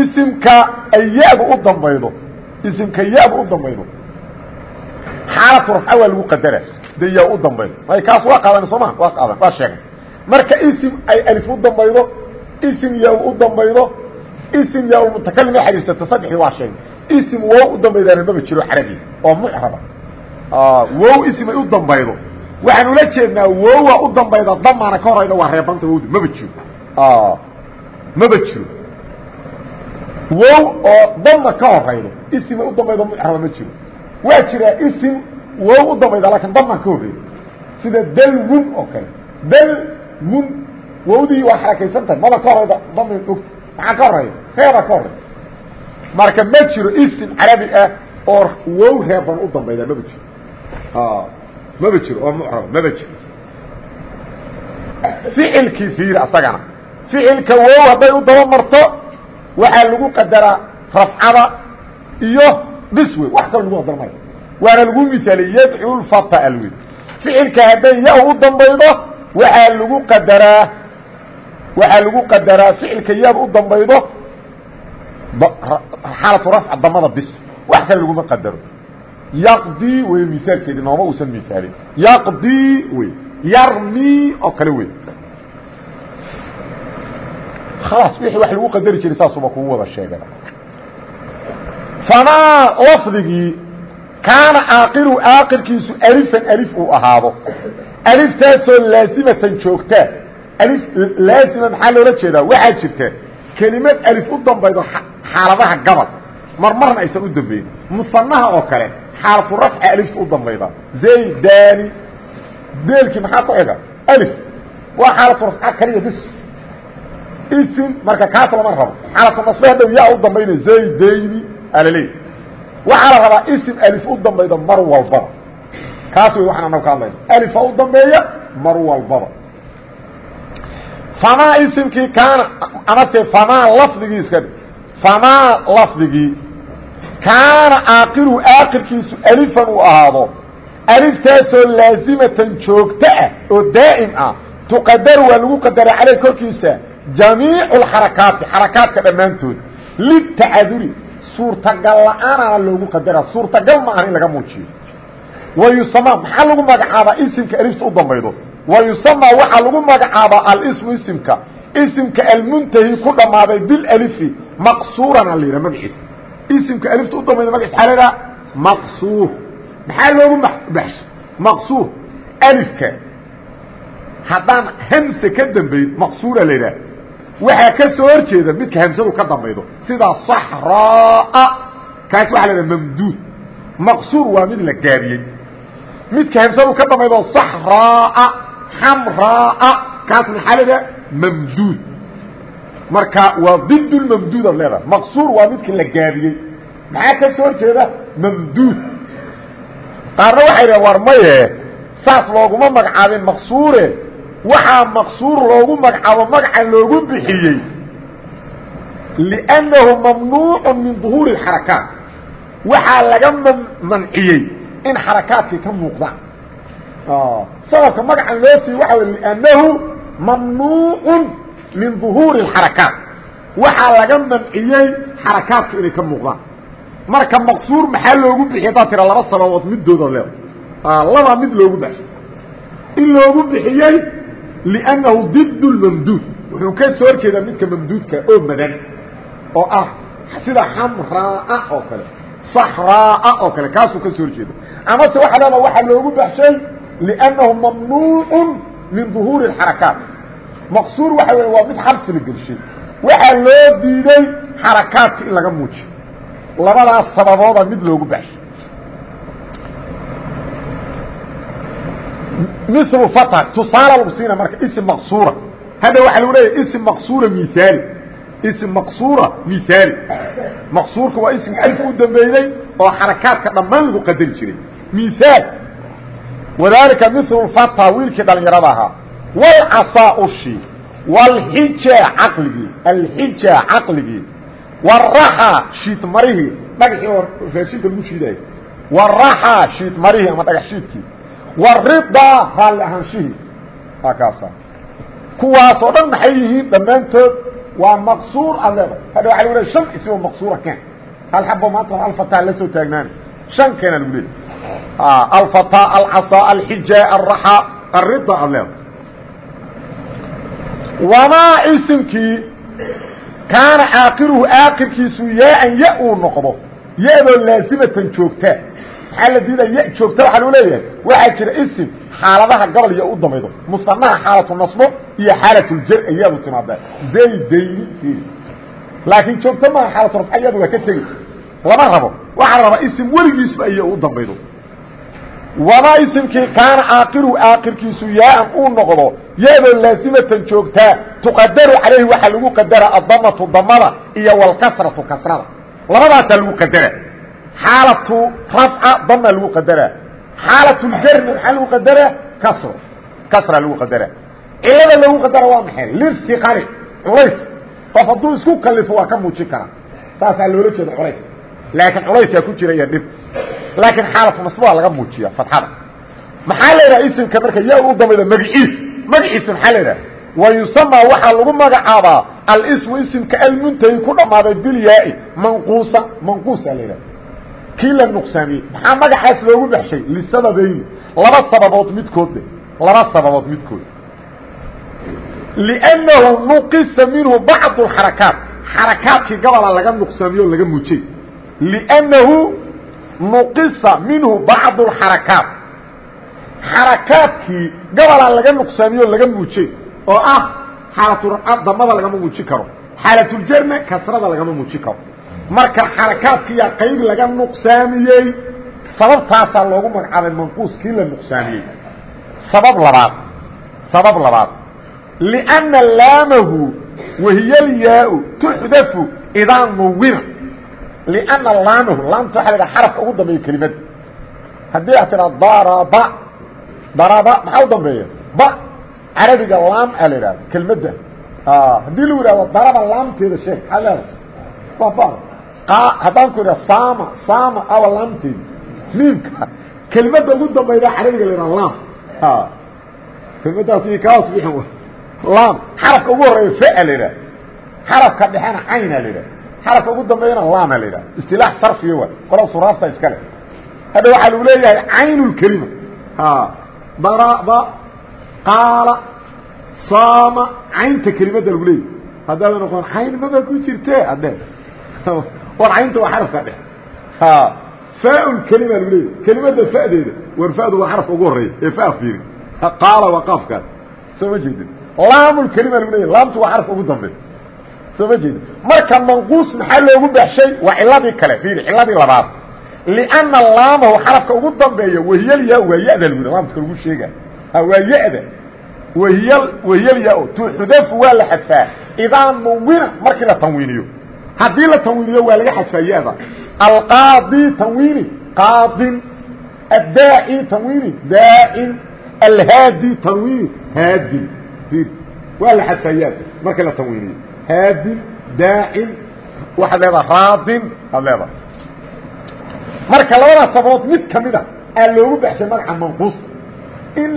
Isimka ay ya-du u dambaydo. Isimka ya-du u dambaydo. Xaalatu rafca waa lagu qadara. De yaa u dambaydo. May kaas waa qaadan soo ma? Waa qaadan. Waa sheegay. Marka isim ay alif u dambaydo isim yaa u dambaydo isim yaa mutakalim la xariirsata saddexdii waa sheegay isim wow u dambaydaana maba jiro carabi oo mucraba. Wow isim ay u dambaydo. Waxaan ula jeednaa wowa u dambayda damaana ka horayda waa reebanta wowda maba jiro. Maba jiro. Wow oo dama ka horaydo isim ay u dambaydo mucraba ma jiro. Waa jiraa isim wow u dambayda laakiin damaan ka horreeya sida dalwun oo kale. Dalwun wowdii waa xarakaysan tahay maba ka marka ma jiro isim carabi ah oo wow reeban u dambayda maba jiro. Maba jiro oo mucraba maba jiro. Ficilkii fiiri asagana. Ficilka wow hadday u daba marto waxaa lagu qadaraa rafcada iyo biswe wax kalo lagu qadar maya waana lagu miaaliyey yadcu lfata alwey ficilka hadday ya u dambaydo waxaa lagu qadaraa waxaa lagu qadaraa ficilka yaad u dambaydo xaalatu rafca damada bis. Wax kale laguma qadaro. Yaqdi wey miaalkeedi nooma uusan miaalin yaqdi wey yarmi oo kale wey khalaas wixii wax lagu qadari jiray saasuba kugu wada sheegay famaa lafdigii kaana aaqiru aaqirkiisu alifan alif uu ahaado. Aliftaasoo laazimatan joogtaa alif laazima maxaa loola jeedaa? Waxaa jirta kelimad alif u dambaydo xaaladaha gabal. Marmarna aysan u dambeyn. Musanaha oo kale xaalatu rafca alifta u dambayda. Zaydani deelkii maxaa ku xiga alif. Waa xaalatu rafca kaliya bis. Isim marka kaas lama rabo. Xaalatu nasbe hadhow yaa u dambayna zaydayni alaleey waxaa la rabaa isim alif u dambayda mar walbaba. Kaas wey waxaan anagu ka hadlayna alifa u dambeeya mar walbaba famaa isimkii kaana amase famaa lafdigii iska famaa lafdigii kaana aaqiruhu aakirkiisu alifan uu ahaado aliftaasoo laazimatan joogto ah oo daa'im ah tuqadaru waa lagu qadara caleyh korkiisa jamiicu alxarakaati xarakaadka dhammaantood. Litacaduri suurtagal la'aanana loogu qadara suurtagal ma aha in laga muujiyo. Wa maxaa lagu magacaabaa isimka alifta u dambaydo wa yusamaa waxaa lagu magacaabaa alismu isimka isimka almuntahi ku dhammaaday bilalifi maqsuuran a la yidhaha magaciisa isimka alifta u dambayda magaciisa xaa la yidhaha maqsuur maxaa loogu baxsho maqsuur alifka haddaan hamse ka dambayn maqsuura la yidhaha waxaa ka soo hor jeeda midka hamsadu ka dambaydo sida saxraa kaas waxa la yidhaha mamduud maqsuur waa mid la gaabiyey midka hamsadu ka dambaydo saxraa xamraa kaas maxaa la yidhaha mamduud marka waa did lmamduud ad leedahay maqsuur waa midka la gaabiyey maxaa ka soo hor jeeda mamduud qaarna waxay dhahen war maye saas looguma magacaabin maqsuure waxaa maqsuur loogu magacaabo magaca loogu bixiyey liannahu mamnuucu min duhuuri اxarakaat waxaa laga manciyey in xarakaadkii ka muuqdaan sababka magacan loo siiye waxa wy liannahu mamnuucu min duhuuri اxarakaat waxaa laga manciyey xarakaadka inay ka muuqdaan marka maqsuur maxaa loogu bixiy haddaad tira laba sababood midooda leeda labaa mid loogu baxshay in loogu bixiyey لأnنahu ضد الmمduud wuxuu ka soo hor jeedaa midka mamduudka oo madan oo ah sida xamraa oo kale صaxraa oo kale kaasuu ka soo hor jeeda amase waxa leeda waxaa loogu baxshay لأnnahu mamnuuع min ظuhuuri الxaرakaat maqsuur waxa wey waa mid xabsi la gelshay waxaa loo diiday xarakaadka in laga muujiyo labadaas sababooda mid loogu baxshay mil fata tusaala lagu siina marka ism maqsuura hadda waxaa lagu leeyahay ism maqsuura miaali ism maqsuura mihaali maqsuurka waa ismka alif u dambeeyey oo xarakaadka dhammaan lagu qadari jiray mihaal wadaalika mil fata wiilkii dhalinyarada ahaa. Walcasaa ushi walxija caqligii alxija caqligii waraxa shiidmarihii dhagaxii oo raashinka lagu shiidayo waraxa shiidmarihii ama dhagax shiidkii. Waridaa raalli ahaanshihii waa kaasa. Kuwaasoo dhan maxay yihiin dhammaantood? Waa maqsuur aad leedahay. Hadha waa lagu leey shan isagoo maqsuura keen. Hal xabo maanta alfataa la soo taagnaani shan keena lagu leey alfataa alcasaa alxija alraxa alrida aad leedahay wamaa isimkii kaana aakiruhu aakirkiisu yaa-an ya uu noqdo ya-doo laazimatan joogtaa maxaa la diida ya joogta waxaa loo leeyahay waxaa jira isim xaaladaha gobol iyo u damaydo musanaha xaalatu nasbo iyo xaalatuljar ayaadu timaadaa zaydayni fiiri laakiin joogto maaha xaalatu rafca iyadu waa ka tegi lama rabo waxaa rabaa isim weligiisba iyo u dambaydo wamaa isimkii kaana aakiru aakirkiisu yaaan uu noqdo yaadoo laazimatan joogtaa tuqadaru calayhi waxaa lagu qadara adamatu damada iyo walkasratu kasrada. Labadaasaa lagu qadara xaalatu rafca dama lagu qadara xaalatu ljarmi maxaa lagu qadara kasro kasra lagu qadara cilada lagu qadara waa maxay? Lisiqari culays. Qof hadduu isku kalifo waa ka muujin karaa saasaa loola jeeda culays laakiin culaysaa ku jira iyo dhib. Laakiin xaalatu nasba waa laga muujiya fadxada maxaa la idhaha isimka marka yaa u dambayda magaciis magaciisa maxaa la idhaha wa yusamaa waxaa lagu magacaabaa alismu isimka almuntahi ku dhammaaday bilyaai manquusa manquusa la idhaha kii la nuqsaamiyey? Maxaa magacaas loogu baxshay lisababayni laba sababood midkoodde laba sababood midkood. Liannahu nuqisa minhu bacdu alxarakaat xarakaadkii gabola laga nuqsaamiyo o laga muujay liannahu nuqisa minhu bacdu alxarakaat xarakaadkii gabolaa laga nuqsaamiyo laga muujay oo ah damada lagama muujin karo xaalatuljarna kasrada lagama muujin karo marka xarakaadkiiyaa qayb laga nuqsaamiyey sababtaasaa loogu magacaabay manquus kii la nuqsaamiyey sabab labaad sabab labaad lianna laamahu wahiyalyaa-u tuxdafu idaa nuwina lianna laamahu laamta waxa la xarafka ugu dambeeya kelimada haddii aad tidhaa daraba daraba maxaa u dambeeya ba carabiga laam aa la idhahda kelmadda haddii lagu ihahdo daraba laamteeda sheeg waa ba haddaan ku idhaha sama sama awa laamteeda miimka kelmadda ugu dambayda carabiga la idhaha laam kelmaddaas kaas laam xarafka ugu horreeya fa la idhaha xarafka dhexena cayna la idhaha xarafka ugu dambeeyana laama la idhaha istilaax sarfiya waa qola suraafta iskale hadda waxaa lagu leeyahay caynulkelima daraba qaala saama caynta kelimadda lagu leeyahy haddaada noqon cayn maba ku jirte? Adhe war caynta waa xarafka dhex. Faa kelima lagu leeyahy kelimadda fa'deeda war fa'du waa xarafka ugu horreeya ee fa fiiri. Qaala waa qaafkaas. Soo ma jeedin. Laamulkelima lagu leeyahy laamtu waa xarafka ugu dambe soo ma jeeda marka manquus maxaa loogu baxshay? Waa ciladii kale iili ciladii labaad. Lianna laamahu xarafka ugu dambeeya wahiyalya waa ya-da lagu laamka lagu sheega waa ya-da wahiyal wahiyalya-o tuxudafu waa la xadfaa. Idaa nuwina markii la tanwiiniyo. Haddii la tanwiiniyo waa laga xadfaa ya-da alqaadi tanwiini qaadin. Addaaci tanwiini daacin. Alhaadi tanwiini haadin waa la xadfaa ya-da markii la tanwiiniyo haadin daacin waxaad leedaha raadin aad leedaha marka labada sababood mid ka mida aa loogu baxshay magaca manquusa in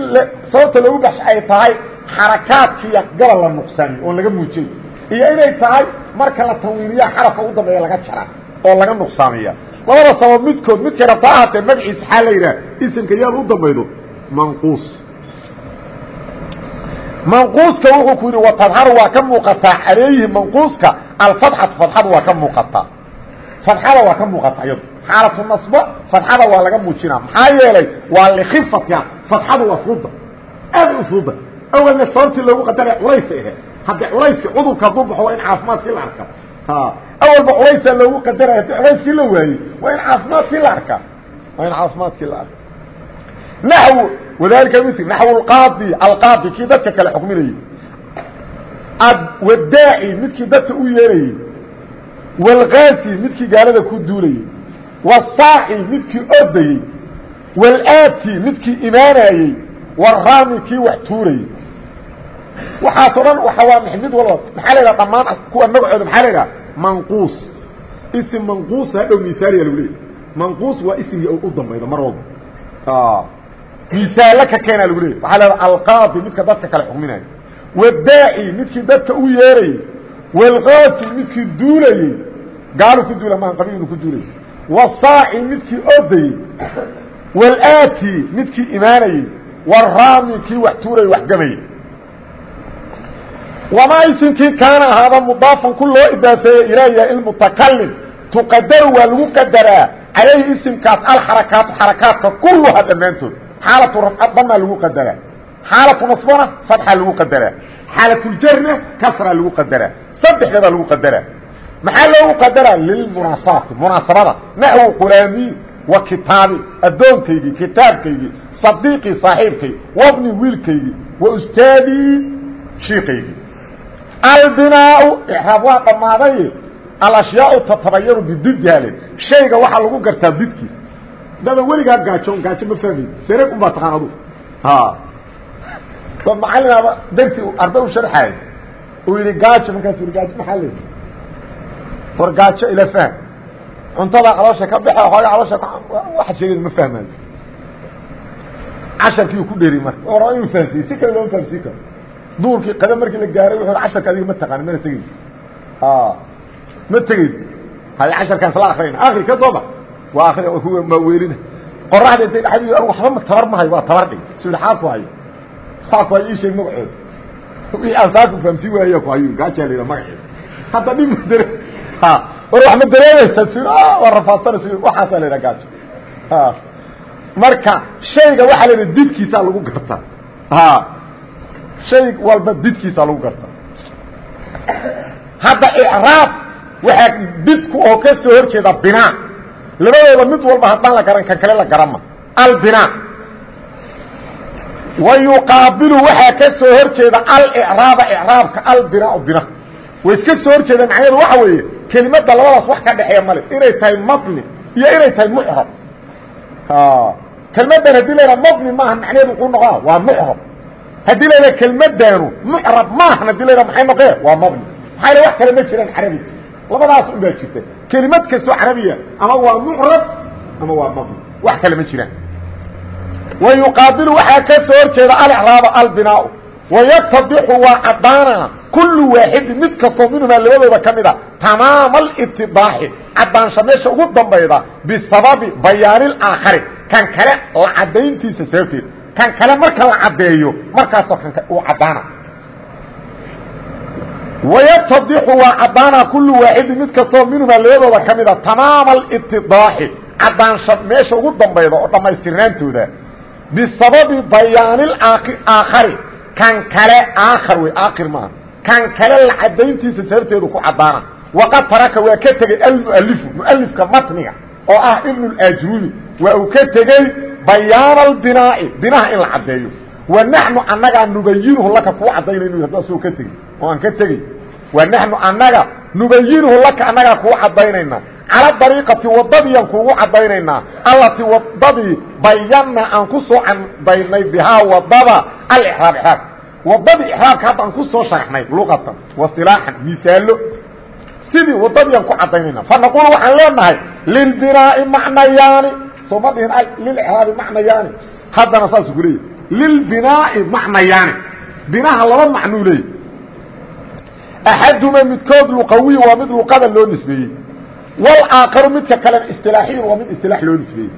sababta loogu baxshay ay tahay xarakaadkiiya gabal la nuqsaaniyo oon laga muujay iyo inay tahay marka la tanwiiniya xarafka ugu dambeeya laga jara oo laga nuqsaamiya labada sababood midkood midkay rabta ahaatee magaciisa xaa la yidhaha isimka yaad u dambaydo manquus manquuska wuxuu ku yidhi watadharu waa ka muuqataa. Calayhi manquuska alfatxatu fadxadu waa ka muuqataa. Fadxada waa ka muuqataa iyado xaalatu nasba fadxada waa laga muujinaa. Maxaa yeelay waa likifatiha fadxadu waa fuda aad u fuda awalna sababtii loogu qadaray culaysay ahayd hadde culayski cudurka hadduu baxo waa in caafimaadkii la arka awalba culaysaa loogu qadaray haddii culayskii la waayey waa in caafimaadkii la arkaa. Waa in caafimaadkii la arka naxw wadalika mil naxw alqaadi alqaadi kii dadka kale xukminayey wadaaci midkii dadka u yeerayey walkaasi midkii gaalada ku duulayey wasaaci midkii ordayey walaati midkii imaanayey waraami kii wax tuurayey waxaasoo dhan waa mid walba maxaa la ydhaha dhammaan kuwa magacooda maxaa la ydhaha manquus. Isim manquus hadhow miaaliya lagu leeyay manquus waa isimgii u dambayda mar walba miaalo ka keenaa lagu leeyay waxaa la alqaadi midka dadka kale xukminaya wadaaci midkii dadka u yeerayey walkaasi midkii duulayey gaalu ku duula maan qabiilnu ku duulayey wasaaci midkii ordayey walaati midkii imaanayey waraami kii wax tuurayey wax gamayey wamaa isimkii kaana ahaada mudaafan ku loo idaafeeye ilaya ilmutakalim tuqadaru waa lagu qadaraa calayhi isimkaas alxarakaatu xarakaadka kulluha dhammaantood xaalatu rafca damaa lagu qadaraa xaalatu nasbana fatxa lagu qadaraa xaalatuljarna kasra lagu qadaraa saddexdabaa lagu qadaraa maxaa loogu qadaraa lilmunaasabaati munaasabada naxwu qulaami wa kitaabi addoonkaygii kitaabkaygii sadiiqii saaxiibkay wabni wiilkaygii wa ustaadii shiikaygii albinaau icraab waa dhammaaday alashyaau tatabayaru bididhaale shayga waxaa lagu gartaa didkiisa dada weligaa gaajoon gaajo ma fahmayd dareg un baa taqaan adu macalinaaba darsi arday u sharxaay uu yidhi gaajo. Markaasu yidhi gaajo. Maxaa leedahay war gaajo ila fahm cuntada caloosha ka baxe xoogaa caloosha waxaad sheegaysa ma fahmaayo casharkiiu ku dheri marka. O raba inuu fahamsiiye si kale looma fahamsiin karo. Duurkii qada markii la gaaray wuxuu casharka adiga ma taqaani mana tegeyso ma tegeyso hay casharkaan isla akrayna akri ka soo ba waa akri ma weelina qoraxda intay dhexdi waxba ma tabar mahayo waa tabar dhig su xaa ku hayo xaa ku hayo ii sheeg magacooda wixii aan saa ku fahamsiin waaya ku hayo gaajaa la yidhaha magaceeda hadda dhib ma dare ha war wax ma dareemaysa sir waa rafaadsanaysa waxaasaa la yidhaha gaajo ha marka shayga waxaa la yidhaha didkiisaa lagu gartaa ha shay walba didkiisaa lagu gartaa hadda icraab waxaa didku oo ka soo hor jeeda binaa labadooda mid walba haddaan la garan kan kale la garama albinaa wa yuqaabilu waxaa ka soo hor jeeda alicraaba icraabka albinaa bina. Way iska soo hor jeeda macnaheedu waxa weeye kelimadda labadaas wax ka dhexeeya male inay tahay mabni iyo inay tahay mucrab kelmaddan haddii la yidhaha mabni maaha macnaheedu wuxuu noqona waa mucrab haddii la yidhaha kelmaddaanu mucrab maahan haddii la yidhaha maxay noqee waa mabni. Maxaa yale wax kale ma jiraan carabi labadaas un baa jirta. Kelimad kastoo carabiya ama waa mucrab ama waa mabni wax kale ma jiraan. Wa yuqaabilu waxaa ka soo hor jeeda alicraaba albinaa wayatadixu waa caddaana kullu waaxidin mid kastoo minhumaa labadooda ka mid a tamaama alitidaaxi caddaansha meesha ugu dambayda bisababi bayaanilaakhari kan kale la caddayntiisa sababteed. Kan kale marka la caddeeyo markaasoo kan uu caddaana wayatadixu waa caddaana kullu waaxidin mid kastoo minhumaa labadooda ka mid a tamaama alitidaaxi caddaansha meesha ugu dambayda oo dhammaystirnaantooda bisababi bayaanilaakhari kan kale aakhar wey aakhir maaha kan kale la caddayntiisa sababteedu ku caddaana waqad taraka waa ka tegey almualifu mualifka matniga oo ah ibnu اlaajrumi waa uu ka tegey bayaana albinaa'i binaha in la caddeeyo wa annagaa nubayinuhu laka kuu asagoo ka tegey oo aan ka tegey wa naxnu annaga nubayinuhu laka annagaa kuu caddaynayna. Calى dariiqati wadadiiaan kuugu caddaynaynaa allatii wadadii bayanna aan ku soo cadaynay bihaa waddada alraab raab wadadii ixraabka hadda aan ku soo sharaxnay luqatan wasilaaxan misaalo sidii wadadii aan ku caddaynayna. Fanaqulu waxaan leenahay lilbinaa'i macnayaani. Soo ma dhihin lilraabi macnayaani. Haddana saasuu ku leeyahy axaduma midkood luqawiy waa mid luqada loo nisbeeyey walaakaru midka kalena istilaaxiyun waa mid istilaax loo nisbeeyey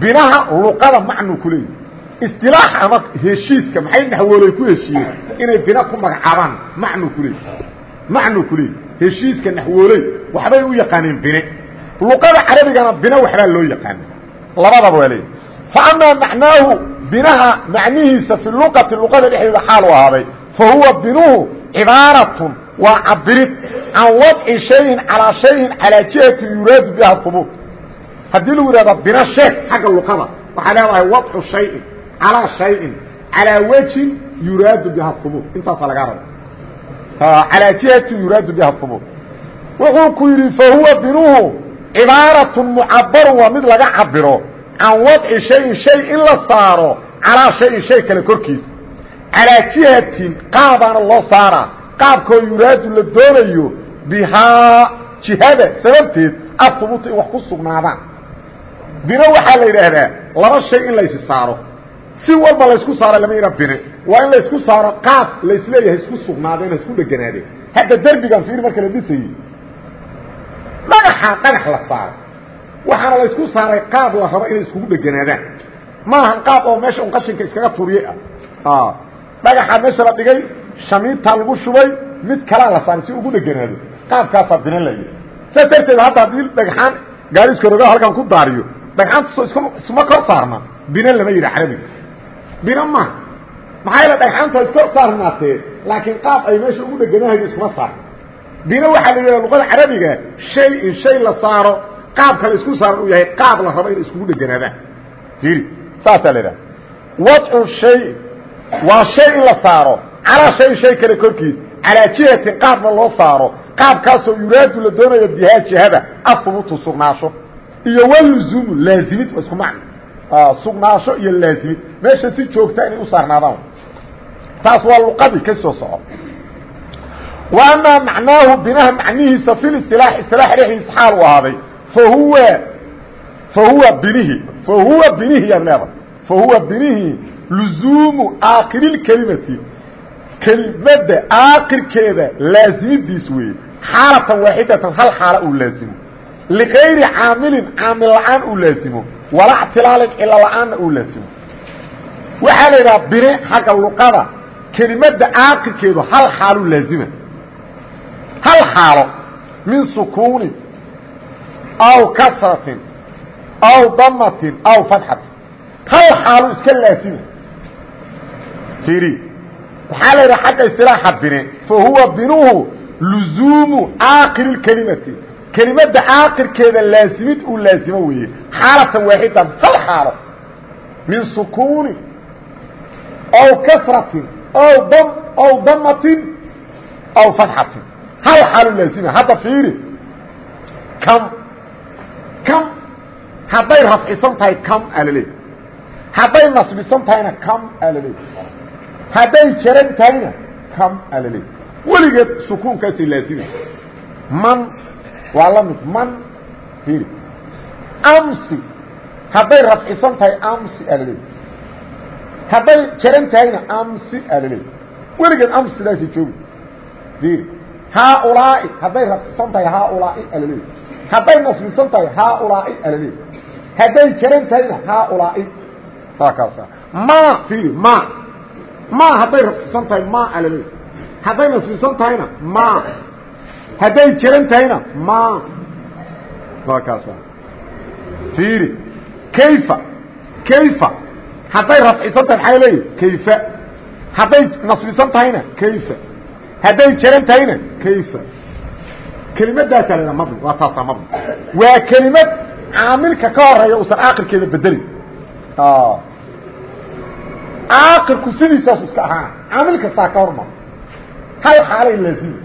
binaha luqada macnuu ku leeyahy istilaax ama heshiiska maxay naxwooley ku heshiiyeen inay bina ku magacaabaan macnuu ku leeyahy macnuu ku leeyahy heshiiska naxwooley waxbay u yaqaaneen bine luqada carabigana bina waxbaa loo yaqaana labadaba waa leeyahy fa amaa macnaahu binaha macnihiisa fi luqati luqada dhexdeeda xaalu ahaaday fa huwa binuhu cibaaratun waa cabirid can wadci shayin calaa shayin calaa jihati yuraadu biha hubuut haddii lagu yihahdo bina sheeg xagga luqada waxaa leedahay wadcu shayin calaa shayin calaa wejin yuraadu biha hubuut intaasaa lagaa raba calaa jihati yuraadu biha hubuut wuxuu ku yidhi fa huwa binuhu cibaaratun mucabarun waa mid laga cabiro can wadci shayin shay in la saaro calaa shayin shay kale korkiisa. Calaa jihatin qaabaana loo saaraa qaabkoo yuraadu la doonayo bihaa jihada sababteed ahubuuta in wax ku sugnaadaan. Bine waxaa la yidhaahdaa laba shay in laysi saaro. Si walba laysku saaro lama yidhaha bine. Waa in laysku saaro qaab laysleeyahay isku sugnaadeen isku dheganaadeen hadda derbigan fiir marka la dhisayey dhagaxaa dhagax la saaray waxaana laysku saaray qaab la rabo inay iskugu dheganaadaan maahan qaab oo meesha un iskaga turiye ah. Dhagaxaa meesha la dhigay shamiintaa lagu shubay mid kalaa la saaray si ugu dheganaado qaabkaasaa bina la yidhi saas darteed hadda haddii dhagxaan gaariskoroga halkan ku daariyo dhagxaantaso is isma kor saarna bina lama yidhi carabiga bina maaha maxaa yaele dhagxaanta iskor saarnaatee laakiin qaab ay meesha ugu dheganahaydo iskuma saarna waxaa la yidhahda luqada carabiga shay in shay la saaro qaabka la isku saaran yahay qaab la rabo inay iskugu dheganaadaan fiiri saasaa la yidhaha wadcu shay waa shay la saaro calaa shay shay kale korkiis calaa jihatin qaabna loo saaro qaabkaasoo yuraadu la doonayo bihaa jihada ahubutu sugnaasho. Iyo waluzuumu laazimid waa isku macno sugnaasho iyo laazimid. Meesha si joogta inay u saarnaadaan. Taas waa luqadii ka soo soco wa amaa macnaahu binaha macnihiisa fi listilaax istilaax dhexdiisa xaal u ahaaday. Fahuwa fahuwa binihi fahuwa binihi yaad leedahay fahuwa binihi luzuumu aakirilkelimati kelimada aakirkeeda laazimidiis weeye. Xaalatan waaxidatan hal xaala uu laazimo. Likayri caamilin caamil la'aan uu laazimo. Walaa ctilaalin cilo la'aanna uu laazimo. Waxaa la yidhaha bine xagga luqada kelimada aakirkeedu hal xaaluu laazima. Hal xaalo min sukuunin aw kasratin aw damatin aw fatxatin hal xaaluu iska laazima. Iri waxaa la yidhaha xagga istilaaxa bine fa huwa binuhu luzuumu aakiri اkelimati kelimada aakirkeeda laasimid uu laasimo weeye. Xaalatan waaxidan hal xaalo min sukuunin aw kasratin aw dam aw damatin aw fatxatin hal xaalu laasima hadda fiiri. Kam kam hadday rafcisan tahay kam alale hadday nasbisan tahayna kam alale hadday jaran tahayna kam alale weligeed sukuunkaasay laasima man waa la mid. Man fiiri amsi hadday rafcisan tahay amsi alale hadday jaran tahayna amsi alale weligeed amsi sidaasay joogi. Fiiri haaulaa'i hadday rafcisan tahay haaulaa'i alale hadday nasbisan tahay haaulaa'i alale hadday jaran tahayna haaulaa'i waa kaasa. Ma fiiri ma ma hadday rafcisan tahay ma alale hadday nasbisan tahayna ma. Hadday jaran tahayna ma. Waa kaasa. Fiiri kayfa kayfa? Hadday rafcisan tahay maxaa leeyahy kayfa. Hadday nasbisan tahayna kayfa. Hadday jaran tahayna kayfa. Kelimadaasaa la mabni waa taasaa mabni. Waa kelimad caamilka ka horreeya uusan aakirkeeda bedelin aakirku sidiisaasu iska ahaana caamil kastaa ka hormar. Hal xaalay laazimo.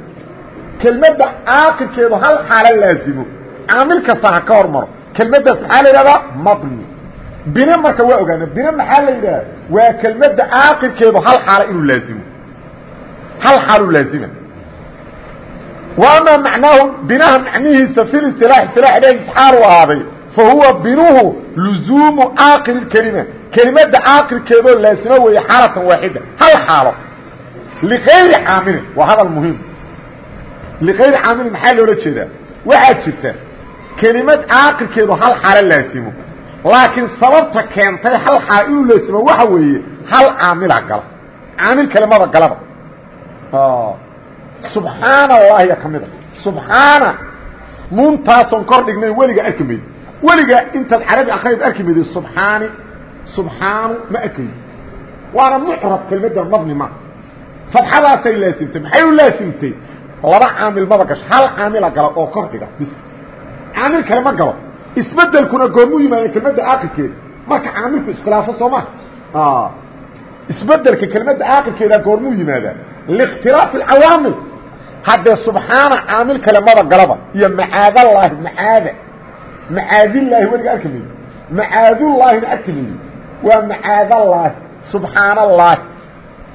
Kelmadda aakirkeedu hal xaalo laazimo. Caamil kasta ha ka hormaro kelmaddaas maxaa la yidhahdaa mabni. Bine marka waa ogaana bine maxaa la yidhaha waa kelmadda aakirkeedu hal xaalo inuu laazimo. Hal xaaluu laazima. Wa amaa macnaahu binaha macnihiisa fi listilaax istilaax dhexdiis xaal u ahaaday fa huwa binuhu luzuumu aakiri kelima kelimadda aakirkeedoo laazimo weeye xaalatan waaxida hal xaalo liayri caamilin waa hadal muhiim liayri caamilin maxaa loola jeedaa waxaa jirta kelimad aakirkeedu hal xaalo laasimo laakiin sababta keentay hal xaalo inuu laasimo waxa weeye hal caamila gala caamil kalimada galaba subxaana allahiya ka mida subxaana nuuntaasoon kor dhignay weliga arki mayd weliga intaad carabi akrayd arki mayday subxaani subxaanu ma arkayd waana mucrab kelmadda mabni ma. Fadxadaasay laasimtay maxay u laasimtay laba caamil maba gasho hal caamila gala oo kor dhiga bis. Caamil kale ma galo. Isbedelkuna goormuu yimaada kelmadda aakirkeeda marka caamilku iskhilaafo soo ma. Isbedelka kelmadda aakirkeeda goormuu yimaadaa likhtilaafi alcawaamil. Haddee subxaana caamil kale maba galaba iyo macaadallaahi macaada macaadillaahi weliga arki mayo macaadullaahina arki mayo waa macaadallaahi subxaana allaahi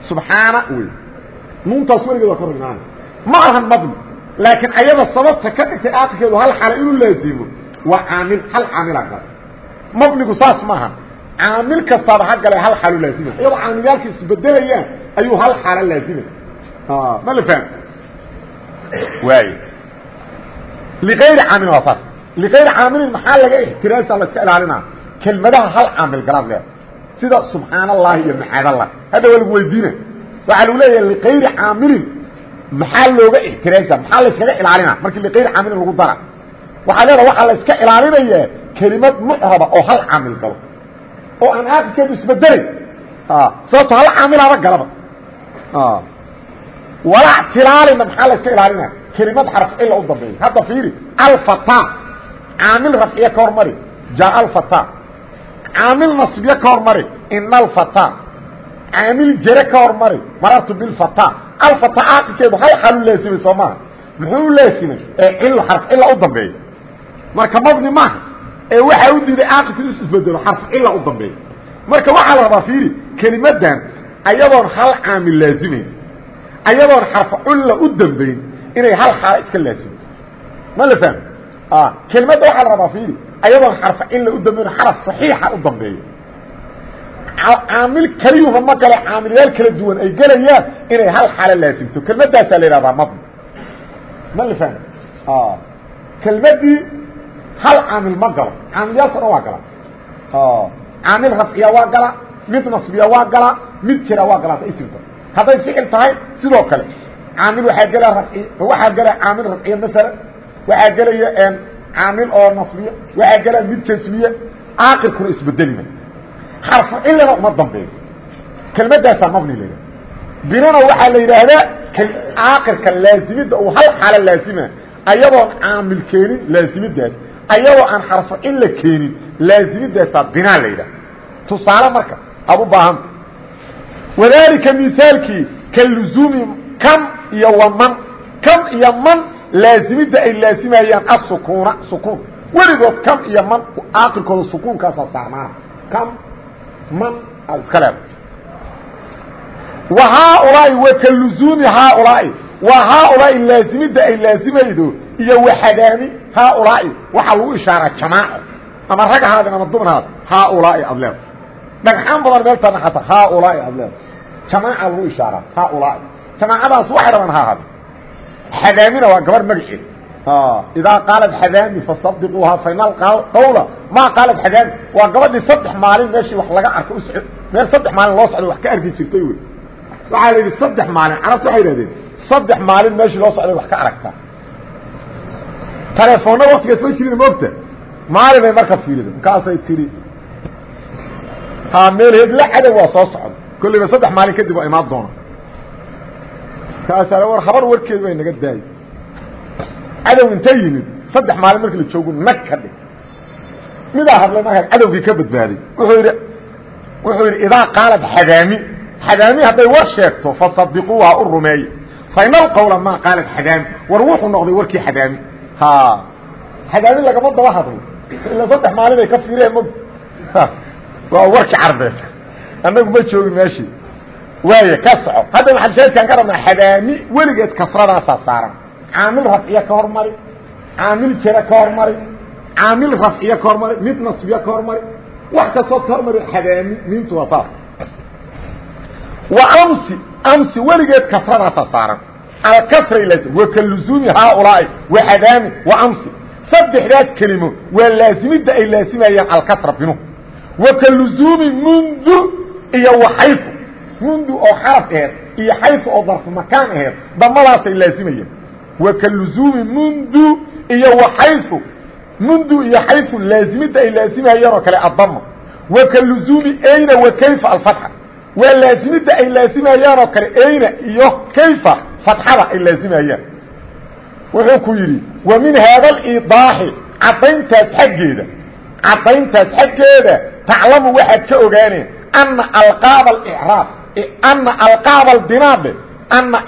subxaana wey. Nuuntaas weligeed waa ka rognaana ma ahan mabni. Laakiin ayada sababta ka dhigtay aakirkeedu hal xala inuu laazimo waa caamil. Hal caamila gala mabnigu saas maaha caamil kastaaba ha gale hal xaalo laazima iyadoo caamilyaalka isbedelayaan ayuu hal xaalo laazimay. Ma la faham waay liayri caamilin waa liayri caamilin maxaa laga ixtiraasa la iska ilaalinaa kelmadaha hal caamil galaad leeda sida subxaan allahi iyo macaadallah hadda waa lagu weydiina waxaa lagu leeyahay liayri caamilin maxaa looga ixtiraasa maxaa la iskaga ilaalina markii liayri caamilin lagu dara waxaa leeda waxaa la iska ilaalinayaa kelimad mucraba oo hal caamil galo oo aan aakirkeedu isbedelay sababto hal caamilaaba galaba walaa ctilaalina maxaa la iska ilaalinaya kelimad xarf cila u dambeeya hadda fiiri alfata caamil rafciye ka hormari jaa alfata caamil nasbiye ka hormari ina alfata caamil jere ka hormari marartu bilfata alfata aakirkeedu hal xalu laasimay soo maaha. Muxuu u laasimay ee cil xarf cila u dambeeya marka mabni maaha ee waxaa u diiday aakirku is isbedelo xarf cila u dambeeya marka waxaa la rabaa fiiri kelimadan ayadoon hal caamil laazimayn ayadoon xarfa culla u dambayn inay hal xaalo iska laasimto ma kelmadda waxaa la rabaa fiiri ayadoon xarfa cilla u dambayn xaraf saxiixa u dambeeyo. Caamil keliyuha ma gale caamilyaal kala duwan ay gelayaan inay hal xaalo laasimto kelmaddaasaa la yidhahdaa madni ma la fahmo kelmaddii hal caamil ma galo. Caamilyaalka dhan waa gala. Caamil rafciya waa gala mid nasbiya waa gala mid jira waa galaata isimka hadday ficil tahay sidoo kale caamil waxaa gela rafci waxaa gela caamil waxaa gelaya caamil oo nasbiya. Waxaa gela mid jasmiye aakirkuna isbedelima xarfu cilina uma dambeeyo kelmadaasaa mabni la binana waxaa la yidhaahdaa aakirka laazimidda uu hal xaalo laazima. Ayadoon caamil keenin laazimidaas ayadoo aan xarfu cilla keenin laazimidaasaa binaa la yidhaha tusaale marka aad u baahanta wadaalika misaalkii ka luzuumi kam iyo waman. Kam iyo man laazimidda ay laazimayaan asukuuna sukuun. Weligood kam iyo man aakirkooda sukuunkaasaa saarnaana. Kam man aad iska leeda haaulaai wa ka luzuumi haaulaai. Wa haaulaai laazimidda ay laazimaydo iyo waxadaami haaulaai. Waxaa lagu ishaaraa jamaaco ama rag ahaadeen ama ahaad haaulaai aad leeda dhagxaan badan meeltana ata haaulaai aad leeda jamaaca lagu ishaaraa haaulaai. Jamaacadaas waxay rabaan ha xadaamina waa gabar magaceed idaa qaalat xadaami fasadiquuha faina qawla maa qaalat xadaami waa gabadhii saddex maalin meeshii wax laga arko u socod meel saddex maalin loo socdo wax ka arki jirtay wey waxaa la yidhi saddex maalin carabta waxay yidhahdeen saddex maalin meeshii loo socday wax ka aragtaa telefoonna waktigaas ma jirin moogta maalinay marka fiirida markaasay tidhi ha meel hebla cadow waa soo socda kollayba saddex maalin kadib waa imaan doona kaasaa war habar warkeedu bay naga daayay cadow inta yimid saddex maalin markii la joogu nag ka dhig. Midaa hadlay markaas cadowgii ka badbaaday. Wuxuu yidhi wuxuu yidhi idaa qaalad xadaami xadaami hadday war sheegto fasadiquuha u rumeeye faina alqawla maa qaalad xadaami war wuxuu noqday warkii xadaami ha xadaami lagama daba hadlo ila saddex maalin ay ka fiireen mog waa warkii carbeed annagu ma joogin meeshii waay ka soco hadda maxamed ka rabnaa xadaami weligeed kasradaasaa saaran caamil rafciya ka hormari caamil jera ka hormari caamil rafciya ka hormari mid nasbiya ka hormari wax kastoo ka hormari xadaami miintu waa saas wa amsi amsi weligeed kasradaasaa saaran alkasra wa ka luzuumi haaulaai wa xadaami wa amsi saddexdaas kelimo waa laazimidda ay laazimayaan alkasra binu wa ka luzuumi mundu iyo waxayfu mundu oo xaraf aheed iyo xayfu oo darfu makaan aheed damadaasay laazimayaan wa ka luzuumi mundu iyo waxayfu mundu iyo xayfu laazimidda ay laazimayaan oo kale addama wa ka luzuumi ayna wa kayfa alfatxa waa laazimidda ay laazimayaan oo kale ayna iyo kayfa fatxada ay laazimayaan wuxuu ku yidhi wa min haada alidaaxi caddayntaas xaggeeda caddayntaas xaggeeda taclamu waxaad ka ogaaneen ana alqaab alcraab ana alqaab albinaade ana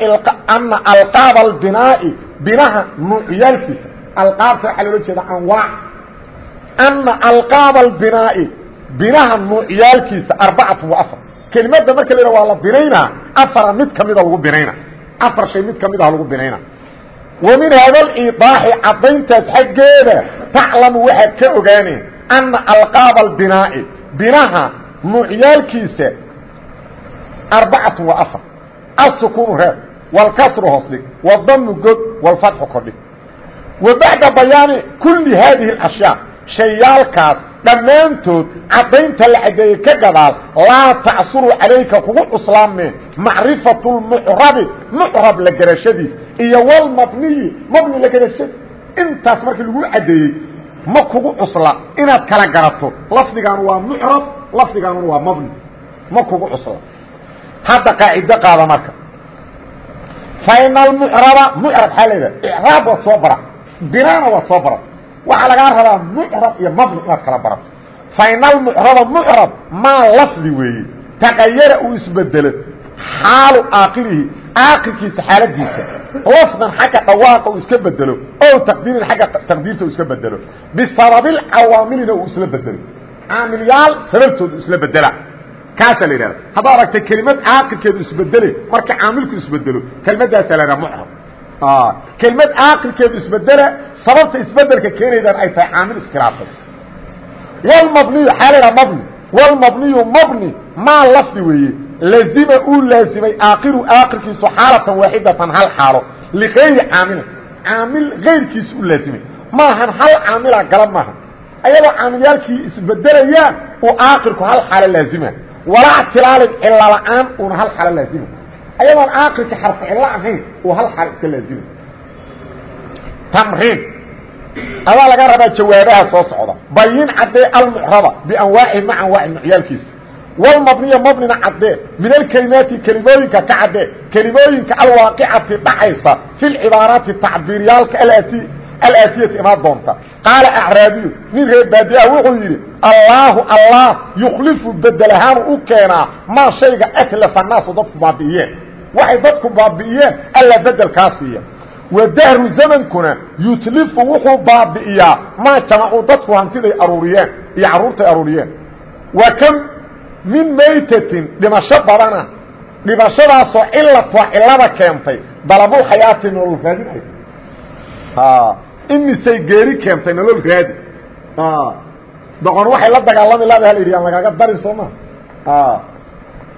ana alqaab albinaa'i binaha nuucyaalkiisa alqaabta waxaa loola jeeda anwaac ana alqaab albinaa'i binaha nuucyaalkiisa arbacatu wa afar kelimadda marka la yidhaha waa la binaynaa afara mid kamida lagu binayna afar shay mid ka mid ah lagu binayna wa min haada alidaaxi caddayntaas xaggeeda taclamu waxaad ka ogaaneen ana alqaab albinaa'i binaha nuucyaalkiisa arbacatun waa afar asukunu reeb walkasru hoos dhig wadamu god walfatxu kordhig wa bacda bayaani kulli haadihi alashyaa shayaalkaas dhammaantood caddaynta la caddeeyey ka gadaal laa tacsuru calayka kugu cuslaameen macrifatu lmucrabi mucrab la garashadiis iyo walmabniyi mabni la garashadiis intaas markii lagu caddeeyey ma kugu cusla inaad kala garato lafdigaanu waa mucrab lafdigaanuna waa mabni ma kugu cusla hadda qaacido qaada marka. Fain almucraba mucrab xaa leedaha icraab waad soo bara. Binaana waad soo barat waxaa lagaa rabaa mucrab iyo mabni inaad kala barato. Fain almucraba mucrab maa lafdi weeye. Taqayara uu isbedelo xaalu aakirihi aakirkiisa xaaladiisa. Lafdan xagga dhawaaqa uu iska bedelo. O taqdiirin xagga taqdiirta uu iska bedelo. Bisababil cawaamilina uu isla bedelo. Caamilyaal sababtooda uu isla bedela kaasaa la yidhahda haddaad aragtay kelimad caaqilkeedu isbedele marka caamilku isbedelo kelmaddaasaa la yidhaha mucrab kelmad caaqilkeedu isbedela sababta isbeddelka keenaydan ay tahay caamil iskhilaafay wlmabniyu xaa la yidhaha mabni wlmabniyu mabni maa lafdi weeye. Lazima uu laazimay aakiru aakirkiisu xaalatan waaxidatan hal xaalo. Ligayri caamilin. Caamil gayrkiisu u laazimay. Maahan hal caamila gala maaha ayadoo caamilyaalkii isbedelayaan uu aakirku hal xaalo laazima walaa tilaalin cilo la'aan uuna hal xaalo laazima ayadoon aakirka xarfu cillo ahayn uu hal xaalo iska laazima tamriin adaa laga rabaa jawaabaha soo socda. Bayin caddee almucraba bianwaaci maca anwaaci wlmabniya mabnina caddee min alkelimaati kelimooyinka ka caddee kelimooyinka alwaaqicati dhacaysa fi lcibaaraati tacbiiryaalka alaatiyati imaan doonta qaala acraabiyu nin reer baadiah wuxuu yidhi allaahu allah yukhlifu bedel ahaanu u keenaa maa shayga atlafa naasu dadku baabi'iyeen waxay dadku baabi'iyeen alla bedelkaa siiya wadahru zamankuna yutlifu wuxuu baabi'iyaa maa jamacuu dadku hantiday aruuriyeen iyo carruurtay aruuriyeen wa kam min maytatin dhimasho badana dhimashadaasoo cilatwa cilada keentay dalabul xayaati nolol raadin ay imisay geeri keentay nolol raadi doqon waxay la dagaalami laada hal idhi aan lagaaga darin soo ma.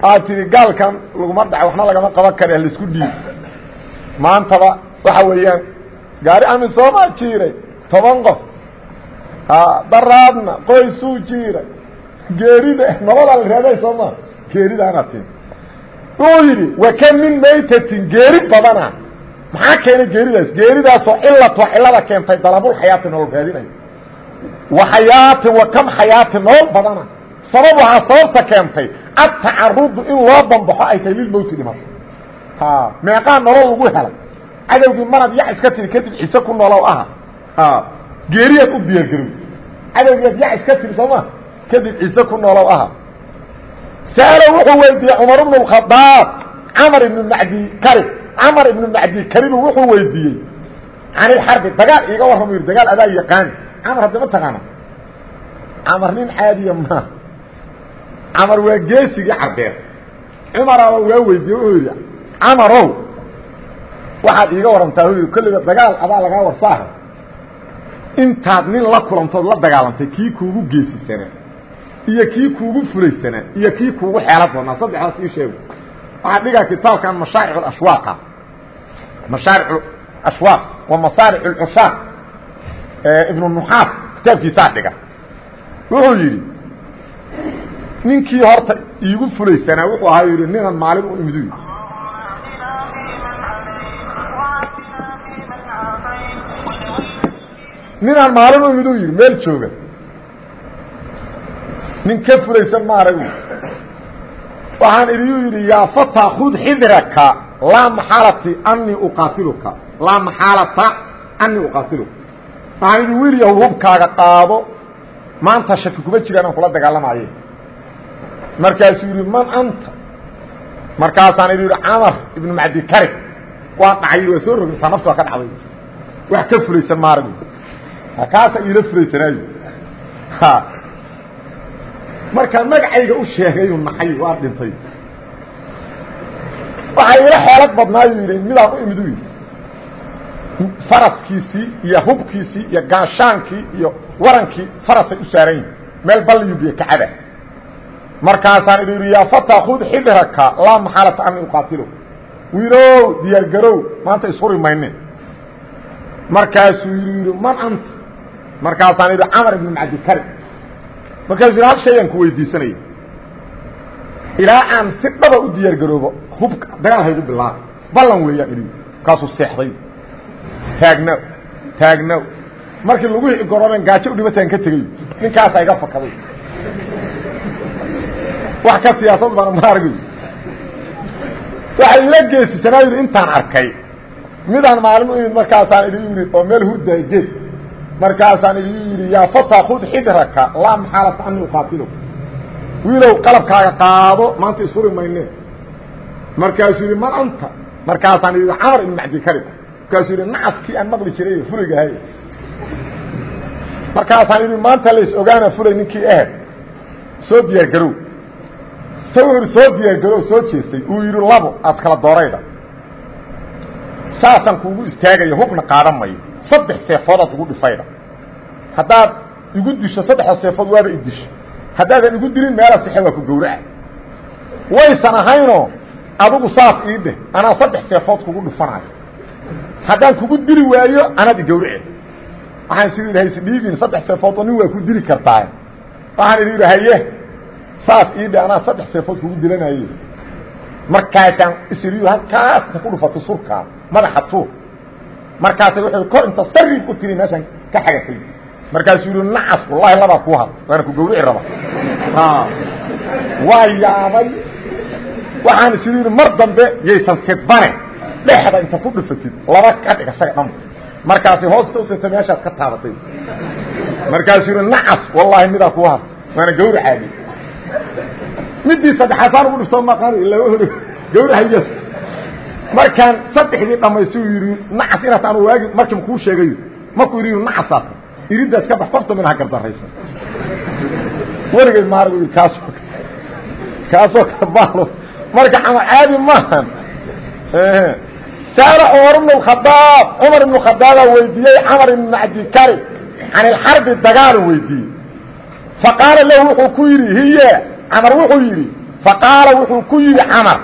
Aad tidhi gaalkan laguma dhaca waxna lagama qaban kara la isku dhiib maantaba waxa weeyaan gaari amisomaa jiiray toban qof. Daraadna qoysuu jiiray. Geerida nolodaa la raaday soo ma. Geeridaana tin wuxuu yidhi wa kam min maytatin geeri badana maxaa keenay geeridaas? Geeridaasoo cilatwa cilada keentay dalabul xayaati nolol raadinayo wa xayaatin wa kam xayaatin nolol badana. Sababuhaa sababta keentay adtacarudu in loo bambaxo ay tahay lilmowti dhimato meeqaa nolol lagu helay cadowgii marad yac iska tiri kadib ciise ku noolow aha. Geeriyaad u diyaargarow cadowgiiad yac iska tiri soo ma? Kadib ciise ku noolow aha. Sa'alo wuxuu weydiiyey cumar ibnu اkhadaab camar ibnu macdi karib camar ibnu macdi karibu wuxuu weydiiyey can ilxarbi dagaal iiga warramo yidhi dagaal adaa yaqaani camar hadda ma taqaana. Camar nin caadiya maaha camar waa geesigii carbeed cumaraaba waa weydiiye wuxuu yidhi camarow waxaad iiga warantaa u yidhi kolliba dagaal adaa lagaa warsaaha intaad nin la kulantood la dagaalantay kuugu geesisanaa iyo kuugu fulaysanaa iyo kii ii sheego waxaa dhigaa kitaabkan mashaaric ashwaaqa mashaaric ashwaaq waa masaaric اlcushaaq ibnu nuxaas kitaabkiisaa dhiga. Wuxuu yidhi ninkii horta iigu fulaysanaa wuxuu ahaa yidhi ninan maalin u imidu. Ninaan maalin u imiduu yidhi meel jooga. Nin ka fulaysan ma arag waxaan idiyuu yidhi yaa fata khud xidraka laa maxaalati anii uqaatiluka laa maxaalata anii uqaatiluka. Waxaan idhi wiil yahu hubkaaga qaado maanta shaki kuma jira inaan kula dagaalamaaye markaasuu yidhi man anta? Markaasaan idhi yidhi camar ibnu macdi karib waa dhacay waa soo rogaysaa naftu waa ka dhacday. Wax ka fulaysan ma arag kaasa iila furaysanaayo markaa magacayga u sheegayu naxay waa dhintay. Waxaa iila xeelad badnaayu yidhi midaan u imid u yidhi. Faraskiisii iyo hubkiisii iyo gaashaankii iyo warankii farasay u saaran yihiin meel balliyu biyo kacada. Markaasaan idhi yaa fata khud xidraka laa maxaalata ani uqaatilo wiilow diyaar garow maanta ishuri mayne markaasuu yidhi yidhi man anta? Markaasaan idhi camar ibnu macdikari markaasuu yidhi hal shayaan ku weydiisanaya ilaa aan si dhaba u diyaar garoobo hubka dagaal haygu bilaaba ballan weeyaan idhi kaasuu seexday. Taagna taagna markii lagu goroben gaajo u dhimataan ka tegay ninkaasaa iga fakaday. Wax ka siyaasad bana ma argay waxay ila geesisanaa yidhi intaan arkay. Midaan maalin u imid markaasaan idhi yidhi oo meel hurday geed markaasaan idhi yidhi yaa fata khud xidraka laa maxaalata ani uqaatilo wiilow qalabkaaga qaado maanta ishuri mayne. Markaasuu yidhi man anta. Markaasaan yidhi camar ibn macdi karib markaasuu yidhi nacaskii aan maqli jiray fulaygahay markaasaan yidhi maanta lays ogaana fulay ninkii ahed soo diyaar wuxuu soo diyaargaro oo soo jeestay. Uu yidhi labo aad kala doorayda. Saasaan kuugu istaagaya hubna qaadan mayo saddex seefoodaad ugu dhifayda haddaad igu disho saddexda seefood waaba idisho haddaadan igu dilin meela sixe waa ku gawraca waysan ahaynoo adigu saas ii dheh. Saddex seefood kugu dhufanayo. Haddaan kugu dili waayo anaad igawrace waxaan is idhi hays dhiigin saddex seefood oo nin ku dili kartaa waxaan idhi idhi haye saas ii dheh saddex seefood kugu dilanaye. Markaasaan isiriyo halkaas ku dhufato surkaa madaxa tuur markaasa wuxuu kor inta sarif u tiri meeshaan ka xagatay markaasuu yihi nacas wallahi labaa kuu had waana ku gawrici raba. Waa yaabay. Waxaan is yidhi mar dambe yaysan sidbane dhexda inta ku dhufatid laba ka dhig isaga dhanba markaasi hoosta usata meeshaad ka taabatay. Markaasuu yihi nacas wallahi midaa kuu had waana gawracaadi midii saddexaasaan ugu dhifto maqan ila gawracays markaan saddexdii dhamaystuu yidhi nacas inaas anu waagi markiiba kuu sheegayo. Markuu yidhi nacasaata iridaas ka bax qofta mina gardaraysa weligay maarg kaasoo kaasoo kabaalo marka camal caadi maahan saala cumar ibn khadaab cumar ibnu khadaabaa weydiiyey camar ibn macdikari can ilxarbi dagaal weydiiyey. Faqaala lahu wuxuu ku yidhi hiya. Camar wuxuu yidhi faqaala wuxuu ku yidhi camar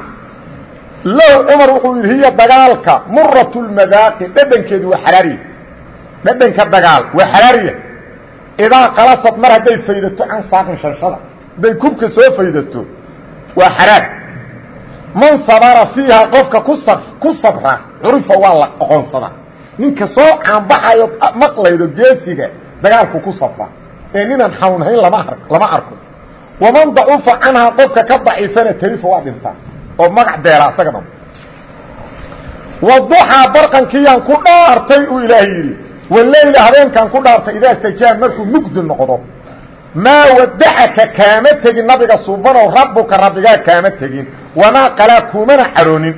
lahu cumar wuxuu yidhi hiya dagaalka murat lmadaaqi dhadhankeedu waa xaraariya dhadhanka dagaal waa xaraariya idaa qalasad mar hadday faydato can saaqin shanshada hadday kubka soo faydato waa xaraar. Man sabara fiiha qofka ku sab ku sabra curifa waa la oqonsadaa ninka soo caanbaxayo maqlaydo geesiga dagaalku ku sabra. Ee ninaan xanuunhayn lama ar lama arko. Waman dacufa canhaa qofka ka daciifana tarifa waa dhintaa oo magac beela asaga dhan. Waduxaa barqankiyaan ku dhaartay uu ilaahay yidhi waleyla habeenkaan ku dhaartay idaa sajaa markuu mugdi noqdo maa wadacaka kaama tegin nabiga suubanow rabbuka rabbigaa kaama tegin wamaa qalaa kuumana caroonin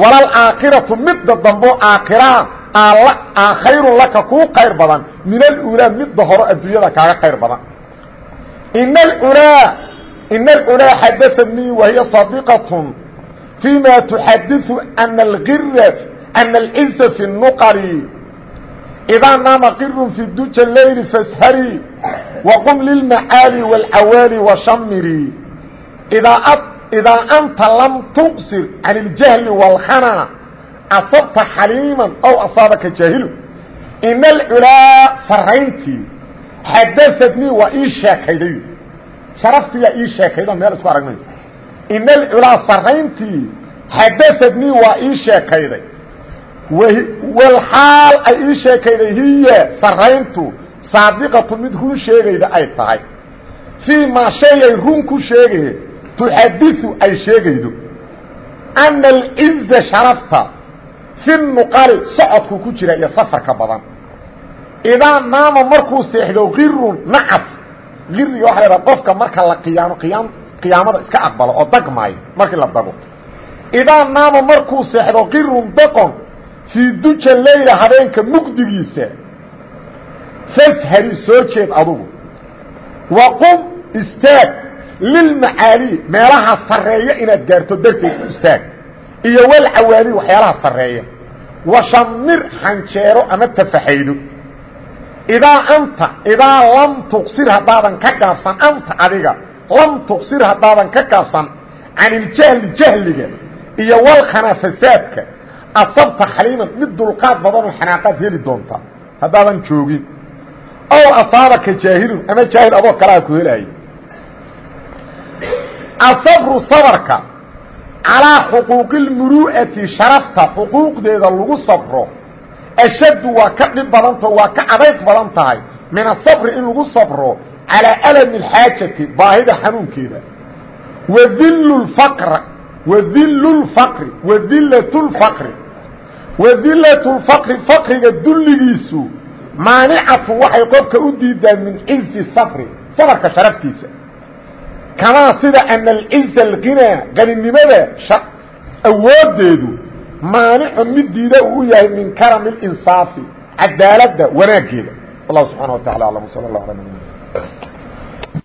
walaalaakhiratu midda dambo aakhiraa aa khayrun laka kuu qayr badan min aluulaa midda horo adduunyada kaaga qayr badan. Ina alulaa ina alculaa xadaanii wahiya sadiqatun fii ma tuxadiثu ana algira ana alciza fi nuqali idaa naama qirun fi duja leyli fashari waqum lilmacaali wاlcawaali washamiri idaa anta lam tuqsir can اljahli wاlkhana asabta xaliiman ow asaabaka jaahilu ina alculaa sarayntii xadaadnii waa ii sheekayday sharaftiyaa ii sheekaydo meel isku aragnay ina alculaa sarayntii xadaadnii waa ii sheekayday. Walxaal ay ii sheekayday hiya sarayntu saadiqatu mid run sheegayda ay tahay. Fii maa shay ay run ku sheegaye tuxadiثu ay sheegaydo. Ana alciza sharafta fi nuqali socodku ku jira iyo safarka badan. Idaa naama markuu seexdo kirun nacas la haha qofka marka la qiyaamo qiyaam qiyaamada iska aqbalo oo dagmaayo markii la dago. Idaa naama markuu seexdo kirun doqon fii duja leyla habeenka mugdigiisa fashari soo jeed adugu. Waqum istaag lilmacaali meelaha sarreeya inaad gaarto darteed u istaag. Iyo walcawaali waxyaalaha sarreeya. Washamir xanjeero ama tafaxaydo idaa anta idaa lam tuqsir haddaadan ka gaabsan anta adiga lam tuqsir haddaadan ka gaabsan can iljahli jahliga iyo walkhana fasaadka asabta xaliiman mid dulqaad badanoo xanaaqaad heli doonta. Haddaadan joogin. Ow asaabaka jaahilun ama jaahil adoo kalaa ku helaayo asabru sabarka calaa xuquuqi lmuru'ati sharafta xuquuqdeeda lagu sabro. Ashaddu waa ka dhib badantao waa ka adayg badan tahay min asabri in lagu sabro calaa alami alxaajati baahida xanuunkeeda. Wadillu lfaqr wadillu lfaqri wadillatu lfaqri. Wadillatu lfaqri faqriga dulligiisu maanicatun waxay qofka u diidaa min cizi sabri sabarka sharaftiisa. Kamaa sida ana alciza alqinaa qaninimada awoodeedu maanicun mid diida uu yahay min karami linsaafi cadaaladda wanaaggeeda. Wallahu subxana wa tacala aclam sal allah ala nabina